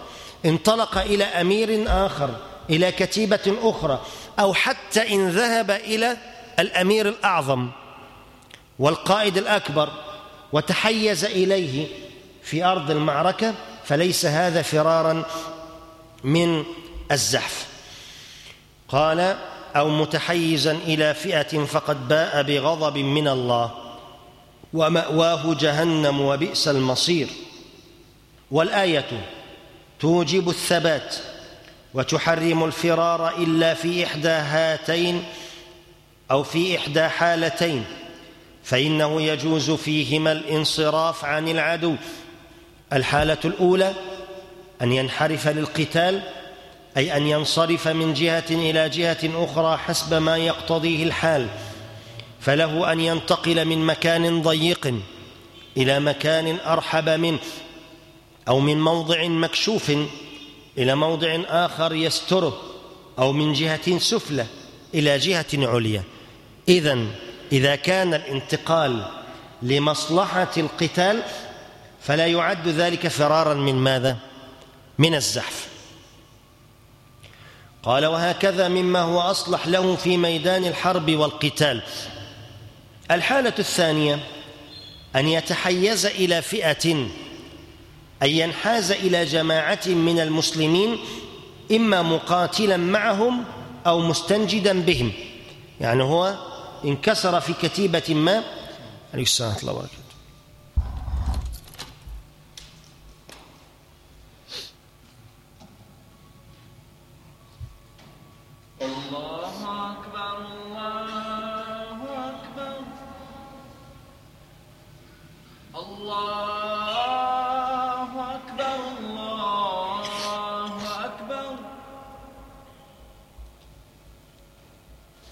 Speaker 1: انطلق إلى أمير آخر إلى كتيبة أخرى أو حتى إن ذهب إلى الأمير الأعظم والقائد الأكبر وتحيز إليه في أرض المعركة فليس هذا فرارا من الزحف. قال أو متحيزا إلى فئة فقد باء بغضب من الله ومأواه جهنم وبئس المصير. والآية توجب الثبات وتحرم الفرار إلا في إحدى هاتين أو في إحدى حالتين فإنه يجوز فيهما الانصراف عن العدو. الحالة الأولى أن ينحرف للقتال أي أن ينصرف من جهة إلى جهة أخرى حسب ما يقتضيه الحال. فله أن ينتقل من مكان ضيق إلى مكان أرحب منه أو من موضع مكشوف إلى موضع آخر يستره أو من جهة سفلى إلى جهة عليا. اذا إذا كان الانتقال لمصلحة القتال فلا يعد ذلك فرارا من ماذا؟ من الزحف. قال وهكذا مما هو أصلح له في ميدان الحرب والقتال. الحالة الثانية أن يتحيز إلى فئة أن ينحاز إلى جماعة من المسلمين إما مقاتلا معهم أو مستنجدا بهم. يعني هو انكسر في كتيبة ما عليه السلام ورحمه الله وبركاته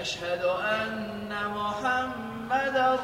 Speaker 2: أشهد أن محمدا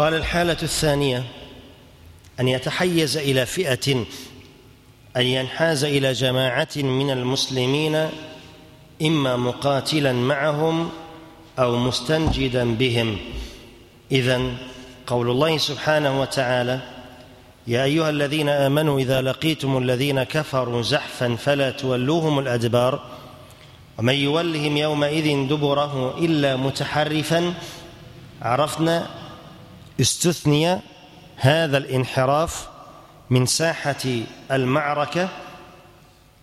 Speaker 1: قال الحالة الثانية أن يتحيز إلى فئة أن ينحاز إلى جماعة من المسلمين إما مقاتلا معهم أو مستنجدا بهم. إذا قول الله سبحانه وتعالى يا أيها الذين آمنوا إذا لقيتم الذين كفروا زحفا فلا تولوهم الأدبار ومن يولهم يومئذ دبره إلا متحرفا عرفنا استثني هذا الانحراف من ساحة المعركة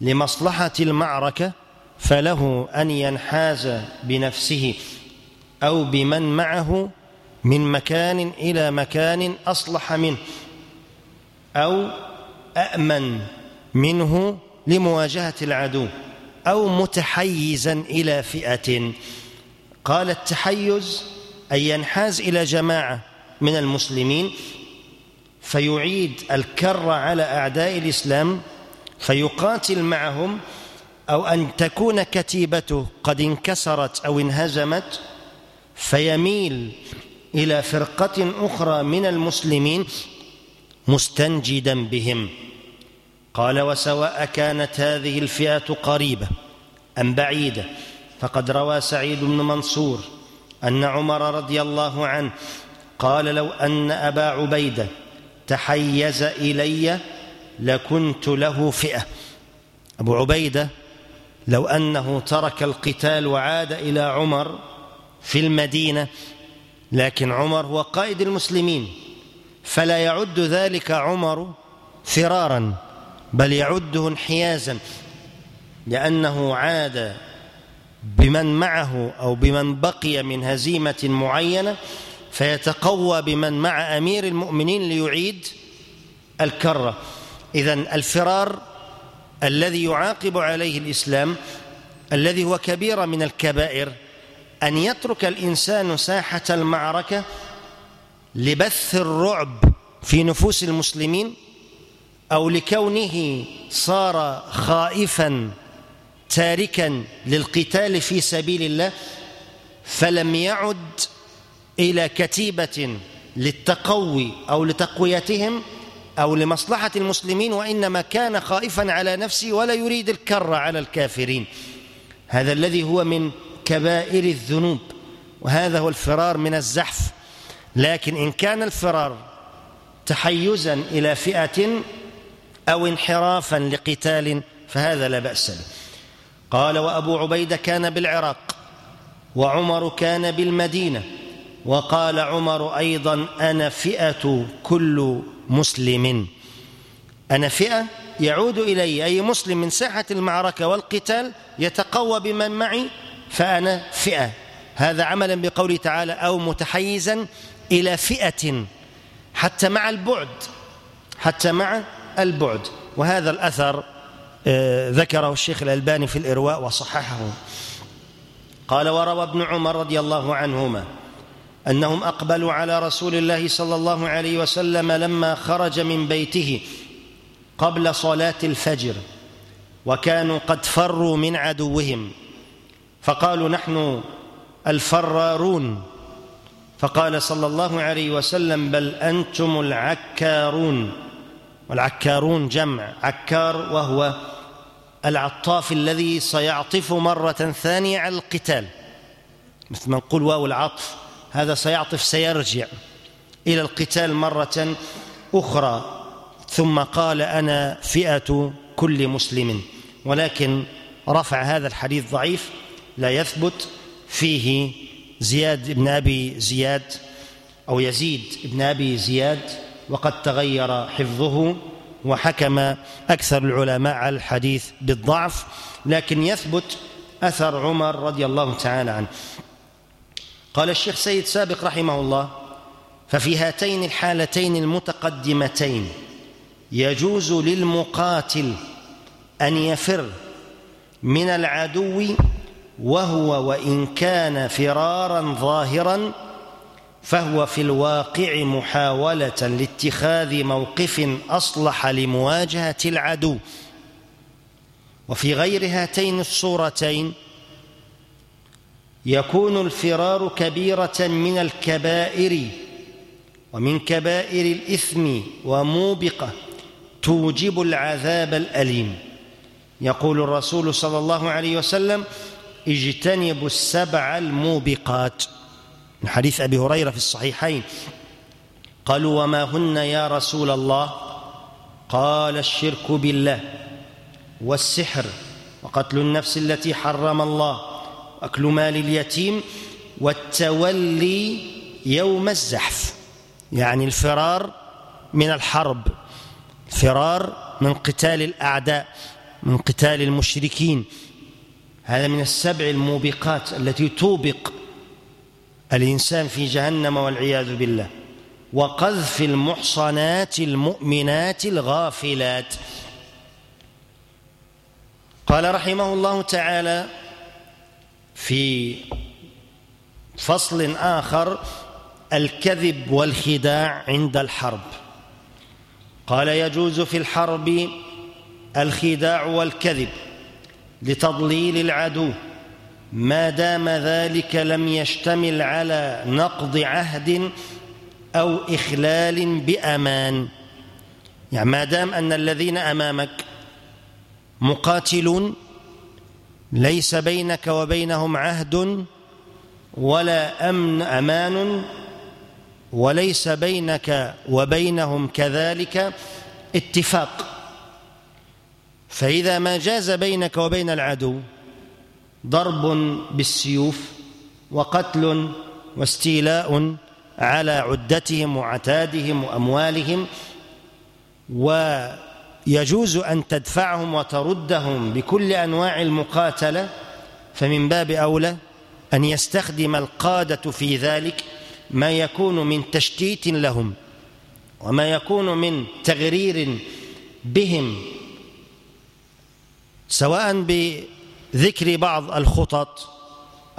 Speaker 1: لمصلحة المعركة فله أن ينحاز بنفسه أو بمن معه من مكان إلى مكان أصلح منه أو امن منه لمواجهة العدو أو متحيزا إلى فئة. قال التحيز ان ينحاز إلى جماعة من المسلمين فيعيد الكر على أعداء الإسلام فيقاتل معهم أو أن تكون كتيبته قد انكسرت أو انهزمت فيميل إلى فرقة أخرى من المسلمين مستنجدا بهم. قال وسواء كانت هذه الفئة قريبة أم بعيدة فقد روى سعيد بن منصور أن عمر رضي الله عنه قال لو أن أبا عبيدة تحيز إلي لكنت له فئة. أبو عبيدة لو أنه ترك القتال وعاد إلى عمر في المدينة لكن عمر هو قائد المسلمين فلا يعد ذلك عمر فرارا بل يعده انحيازا لأنه عاد بمن معه أو بمن بقي من هزيمة معينة فيتقوى بمن مع أمير المؤمنين ليعيد الكرة. اذا الفرار الذي يعاقب عليه الإسلام الذي هو كبيره من الكبائر أن يترك الإنسان ساحة المعركة لبث الرعب في نفوس المسلمين أو لكونه صار خائفا تاركا للقتال في سبيل الله فلم يعد إلى كتيبة للتقوي أو لتقويتهم أو لمصلحة المسلمين وإنما كان خائفا على نفسه ولا يريد الكر على الكافرين. هذا الذي هو من كبائر الذنوب وهذا هو الفرار من الزحف. لكن إن كان الفرار تحيزا إلى فئة أو انحرافا لقتال فهذا لا بأس به. قال وأبو عبيدة كان بالعراق وعمر كان بالمدينة وقال عمر أيضا أنا فئة كل مسلم. أنا فئة يعود إلي أي مسلم من ساحة المعركة والقتال يتقوى بمن معي فأنا فئة. هذا عملا بقوله تعالى أو متحيزا إلى فئة حتى مع البعد حتى مع البعد. وهذا الأثر آه، ذكره الشيخ الألباني في الإرواء وصححه. قال وروى ابن عمر رضي الله عنهما أنهم أقبلوا على رسول الله صلى الله عليه وسلم لما خرج من بيته قبل صلاة الفجر وكانوا قد فروا من عدوهم. فقالوا نحن الفرارون. فقال صلى الله عليه وسلم بل أنتم العكارون. والعكارون جمع عكار وهو العطاف الذي سيعطف مرة ثانية على القتال مثل ما نقول واو العطف. هذا سيعطف سيرجع إلى القتال مرة أخرى. ثم قال أنا فئة كل مسلم. ولكن رفع هذا الحديث ضعيف لا يثبت فيه زياد بن أبي زياد أو يزيد بن أبي زياد. وقد تغير حفظه وحكم أكثر العلماء على الحديث بالضعف. لكن يثبت أثر عمر رضي الله تعالى عنه. قال الشيخ سيد سابق رحمه الله ففي هاتين الحالتين المتقدمتين يجوز للمقاتل أن يفر من العدو وهو وإن كان فرارا ظاهرا فهو في الواقع محاولة لاتخاذ موقف أصلح لمواجهة العدو. وفي غير هاتين الصورتين يكون الفرار كبيرة من الكبائر ومن كبائر الإثم وموبقة توجب العذاب الأليم. يقول الرسول صلى الله عليه وسلم اجتنبوا السبع الموبقات. من حديث أبي هريرة في الصحيحين قالوا وما هن يا رسول الله؟ قال الشرك بالله والسحر وقتل النفس التي حرم الله. واكل مال اليتيم والتولي يوم الزحف. يعني الفرار من الحرب. الفرار من قتال الأعداء من قتال المشركين. هذا من السبع الموبقات التي توبق الإنسان في جهنم والعياذ بالله. وقذف المحصنات المؤمنات الغافلات. قال رحمه الله تعالى في فصل آخر الكذب والخداع عند الحرب. قال يجوز في الحرب الخداع والكذب لتضليل العدو. ما دام ذلك لم يشتمل على نقض عهد أو إخلال بأمان. يعني ما دام أن الذين أمامك مقاتلون ليس بينك وبينهم عهد ولا أمن أمان وليس بينك وبينهم كذلك اتفاق. فإذا ما جاز بينك وبين العدو ضرب بالسيوف وقتل واستيلاء على عدتهم وعتادهم وأموالهم ويجوز أن تدفعهم وتردهم بكل أنواع المقاتلة فمن باب أولى أن يستخدم القادة في ذلك ما يكون من تشتيت لهم وما يكون من تغرير بهم سواء بذكر بعض الخطط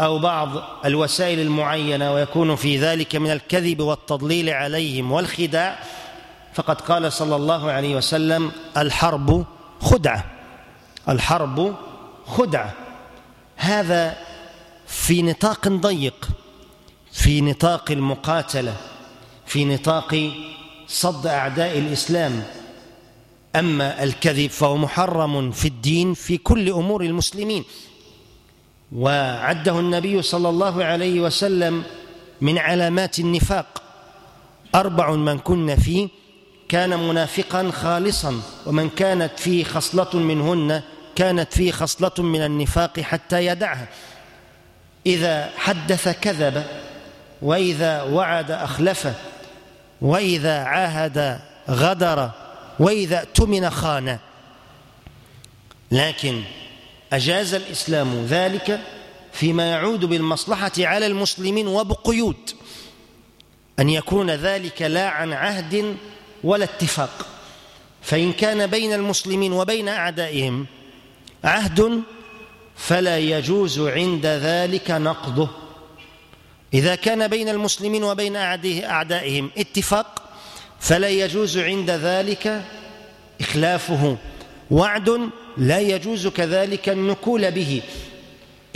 Speaker 1: أو بعض الوسائل المعينة ويكون في ذلك من الكذب والتضليل عليهم والخداع فقد قال صلى الله عليه وسلم الحرب خدعة. الحرب خدعة. هذا في نطاق ضيق في نطاق المقاتلة في نطاق صد أعداء الإسلام. أما الكذب فهو محرم في الدين في كل أمور المسلمين. وعده النبي صلى الله عليه وسلم من علامات النفاق. أربع من كن فيه كان منافقا خالصا ومن كانت فيه خصلة منهن كانت فيه خصلة من النفاق حتى يدعها. إذا حدث كذب وإذا وعد أخلف وإذا عاهد غدر وإذا اؤتمن خان. لكن أجاز الإسلام ذلك فيما يعود بالمصلحة على المسلمين وبقيود أن يكون ذلك لا عن عهد ولا اتفاق. فإن كان بين المسلمين وبين أعدائهم عهد فلا يجوز عند ذلك نقضه. إذا كان بين المسلمين وبين أعدائهم اتفاق فلا يجوز عند ذلك إخلافه. وعد لا يجوز كذلك النكول به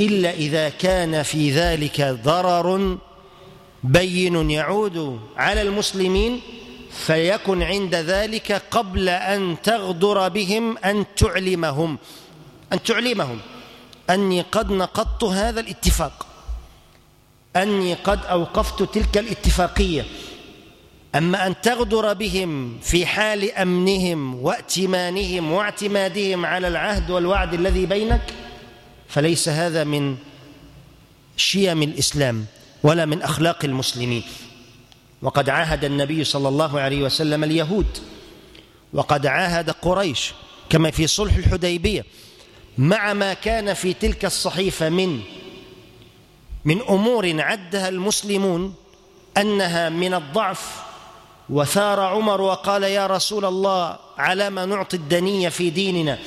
Speaker 1: إلا إذا كان في ذلك ضرر بين يعود على المسلمين فيكن عند ذلك قبل أن تغدر بهم أن تعلمهم أن تعلمهم. أني قد نقضت هذا الاتفاق. أني قد أوقفت تلك الاتفاقية. أما أن تغدر بهم في حال أمنهم وائتمانهم واعتمادهم على العهد والوعد الذي بينك فليس هذا من شيم الإسلام ولا من أخلاق المسلمين. وقد عاهد النبي صلى الله عليه وسلم اليهود. وقد عاهد قريش كما في صلح الحديبية مع ما كان في تلك الصحيفة من من أمور عدها المسلمون أنها من الضعف. وثار عمر وقال يا رسول الله على ما نعطي الدنية في ديننا.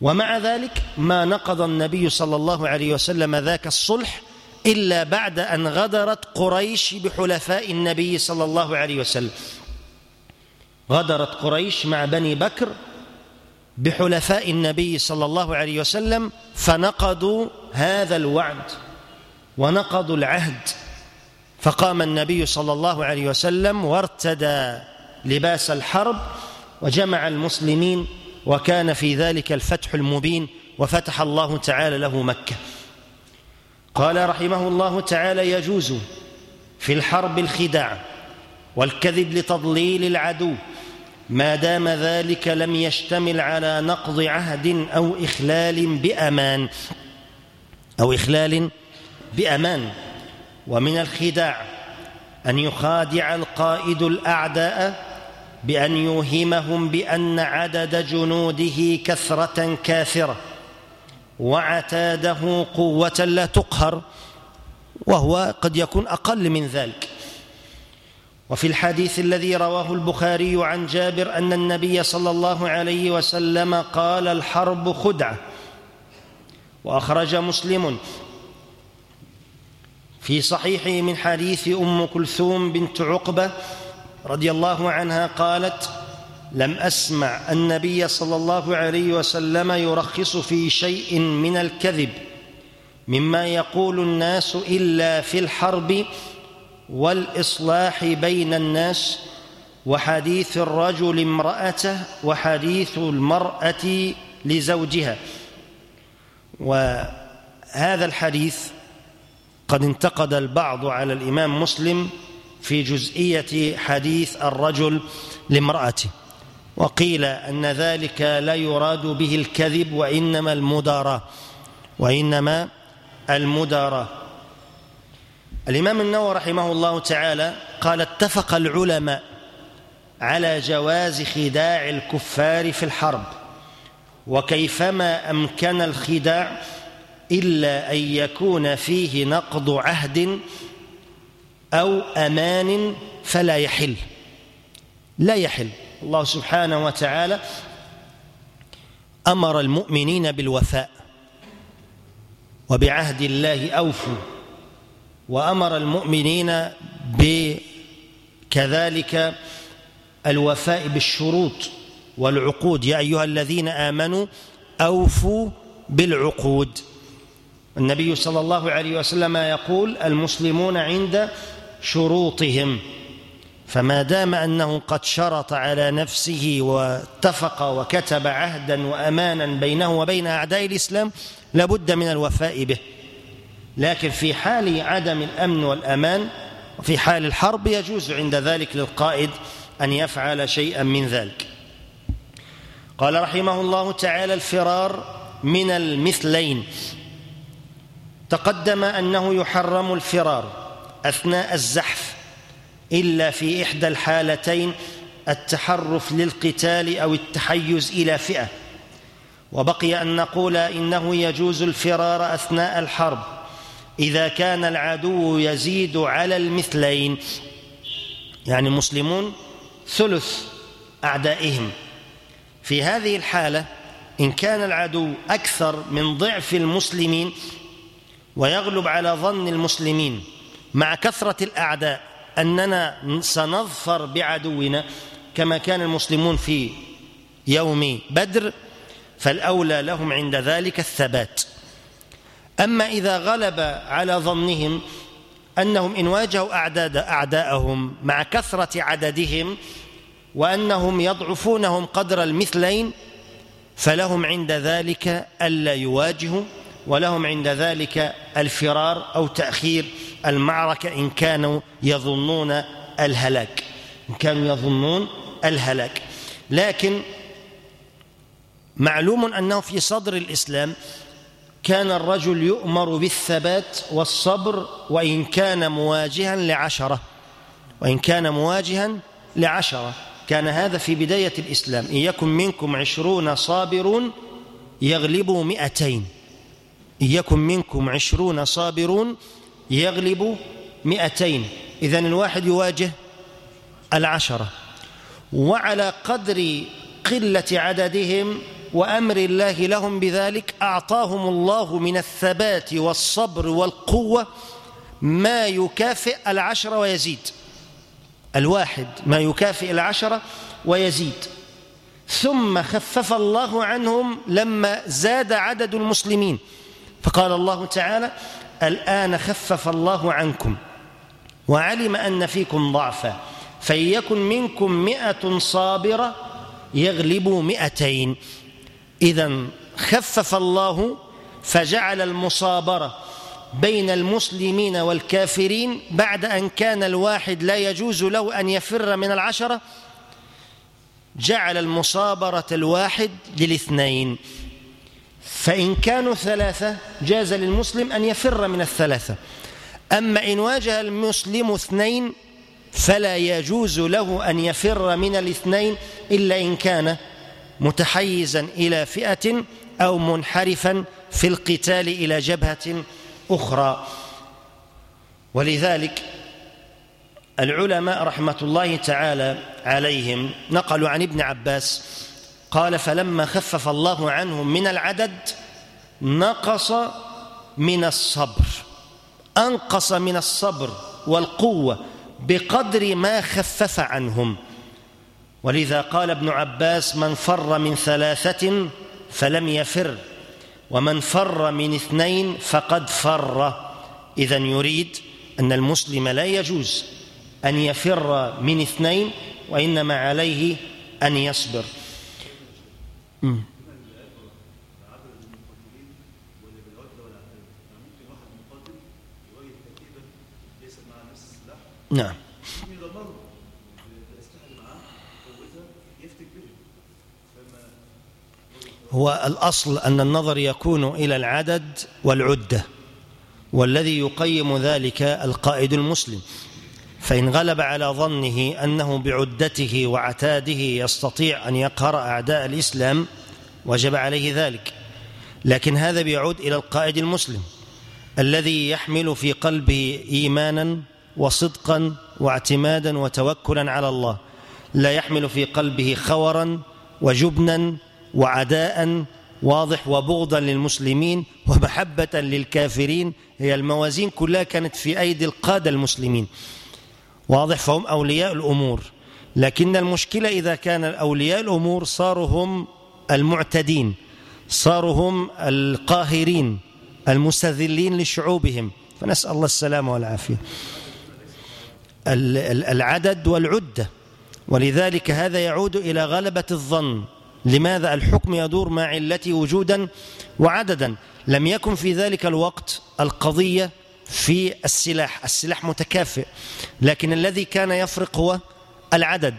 Speaker 1: ومع ذلك ما نقض النبي صلى الله عليه وسلم ذاك الصلح إلا بعد أن غدرت قريش بحلفاء النبي صلى الله عليه وسلم. غدرت قريش مع بني بكر بحلفاء النبي صلى الله عليه وسلم فنقضوا هذا الوعد ونقضوا العهد. فقام النبي صلى الله عليه وسلم وارتدى لباس الحرب وجمع المسلمين وكان في ذلك الفتح المبين وفتح الله تعالى له مكة. قال رحمه الله تعالى يجوز في الحرب الخداع والكذب لتضليل العدو ما دام ذلك لم يشتمل على نقض عهد أو إخلال بأمان أو إخلال بأمان. ومن الخداع أن يخادع القائد الأعداء بأن يوهمهم بأن عدد جنوده كثرة كاثره وعتاده قوة لا تقهر وهو قد يكون أقل من ذلك. وفي الحديث الذي رواه البخاري عن جابر أن النبي صلى الله عليه وسلم قال الحرب خدعة. وأخرج مسلم في صحيحه من حديث أم كلثوم بنت عقبة رضي الله عنها قالت لم أسمع النبي صلى الله عليه وسلم يرخص في شيء من الكذب مما يقول الناس إلا في الحرب والإصلاح بين الناس وحديث الرجل امرأته وحديث المرأة لزوجها. وهذا الحديث قد انتقد البعض على الإمام مسلم في جزئية حديث الرجل لامرأته. وقيل أن ذلك لا يراد به الكذب وإنما المداراه وإنما المداراه الإمام النووي رحمه الله تعالى قال اتفق العلماء على جواز خداع الكفار في الحرب وكيفما أمكن الخداع إلا أن يكون فيه نقض عهد أو أمان فلا يحل. لا يحل. الله سبحانه وتعالى أمر المؤمنين بالوفاء وبعهد الله أوفوا وأمر المؤمنين بكذلك الوفاء بالشروط والعقود. يا أيها الذين آمنوا أوفوا بالعقود. النبي صلى الله عليه وسلم يقول المسلمون عند شروطهم. فما دام أنه قد شرط على نفسه واتفق وكتب عهدا وأمانا بينه وبين أعداء الإسلام لابد من الوفاء به. لكن في حال عدم الأمن والأمان وفي حال الحرب يجوز عند ذلك للقائد أن يفعل شيئا من ذلك. قال رحمه الله تعالى الفرار من المثلين. تقدم أنه يحرم الفرار أثناء الزحف. إلا في إحدى الحالتين التحرف للقتال أو التحيز إلى فئة. وبقي أن نقول إنه يجوز الفرار أثناء الحرب إذا كان العدو يزيد على المثلين يعني المسلمون ثلث أعدائهم. في هذه الحالة إن كان العدو أكثر من ضعف المسلمين ويغلب على ظن المسلمين مع كثرة الأعداء أننا سنظفر بعدونا كما كان المسلمون في يوم بدر فالأولى لهم عند ذلك الثبات. أما إذا غلب على ظنهم أنهم إن واجهوا أعداد أعداءهم مع كثرة عددهم وأنهم يضعفونهم قدر المثلين فلهم عند ذلك ألا يواجهوا ولهم عند ذلك الفرار أو تأخير المعركة إن كانوا يظنون الهلاك. إن كانوا يظنون الهلاك. لكن معلوم أنه في صدر الإسلام كان الرجل يؤمر بالثبات والصبر وإن كان مواجها لعشرة. وإن كان مواجها لعشرة. كان هذا في بداية الإسلام. إن يكن منكم عشرون صابرون يغلبوا مئتين. إن يكن منكم عشرون صابرون يغلب مئتين. إذن الواحد يواجه العشرة. وعلى قدر قلة عددهم وأمر الله لهم بذلك أعطاهم الله من الثبات والصبر والقوة ما يكافئ العشرة ويزيد. الواحد ما يكافئ العشرة ويزيد. ثم خفف الله عنهم لما زاد عدد المسلمين. فقال الله تعالى الآن خفف الله عنكم وعلم أن فيكم ضعفا فيكن منكم مئة صابرة يغلبوا مئتين. إذا خفف الله فجعل المصابرة بين المسلمين والكافرين بعد أن كان الواحد لا يجوز له أن يفر من العشرة جعل المصابرة الواحد للاثنين. فإن كانوا ثلاثة جاز للمسلم أن يفر من الثلاثة. أما إن واجه المسلم اثنين فلا يجوز له أن يفر من الاثنين إلا إن كان متحيزا إلى فئة أو منحرفا في القتال إلى جبهة أخرى. ولذلك العلماء رحمة الله تعالى عليهم نقلوا عن ابن عباس قال فلما خفف الله عنهم من العدد نقص من الصبر. أنقص من الصبر والقوة بقدر ما خفف عنهم. ولذا قال ابن عباس من فر من ثلاثة فلم يفر ومن فر من اثنين فقد فر. اذا يريد أن المسلم لا يجوز أن يفر من اثنين وإنما عليه أن يصبر. نعم. هو الأصل أن النظر يكون إلى العدد والعدة والذي يقيم ذلك القائد المسلم. فإن غلب على ظنه أنه بعدته وعتاده يستطيع أن يقهر أعداء الإسلام وجب عليه ذلك. لكن هذا بيعود إلى القائد المسلم الذي يحمل في قلبه إيمانا وصدقا واعتمادا وتوكلا على الله. لا يحمل في قلبه خورا وجبنا وعداء واضح وبغضا للمسلمين ومحبة للكافرين. هي الموازين كلها كانت في أيدي القادة المسلمين. واضح فهم أولياء الأمور. لكن المشكلة إذا كان أولياء الأمور صاروا هم المعتدين صاروا هم القاهرين المستذلين لشعوبهم. فنسأل الله السلامة والعافية. العدد والعدة. ولذلك هذا يعود إلى غلبة الظن. لماذا الحكم يدور مع علته وجودا وعددا؟ لم يكن في ذلك الوقت القضية في السلاح. السلاح متكافئ لكن الذي كان يفرق هو العدد.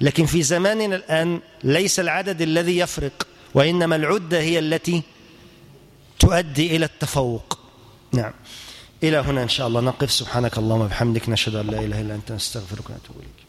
Speaker 1: لكن في زماننا الآن ليس العدد الذي يفرق وإنما العدة هي التي تؤدي إلى التفوق. نعم. إلى هنا إن شاء الله نقف. سبحانك اللهم وبحمدك نشهد أن لا إله إلا أنت نستغفرك ونتوب إليك.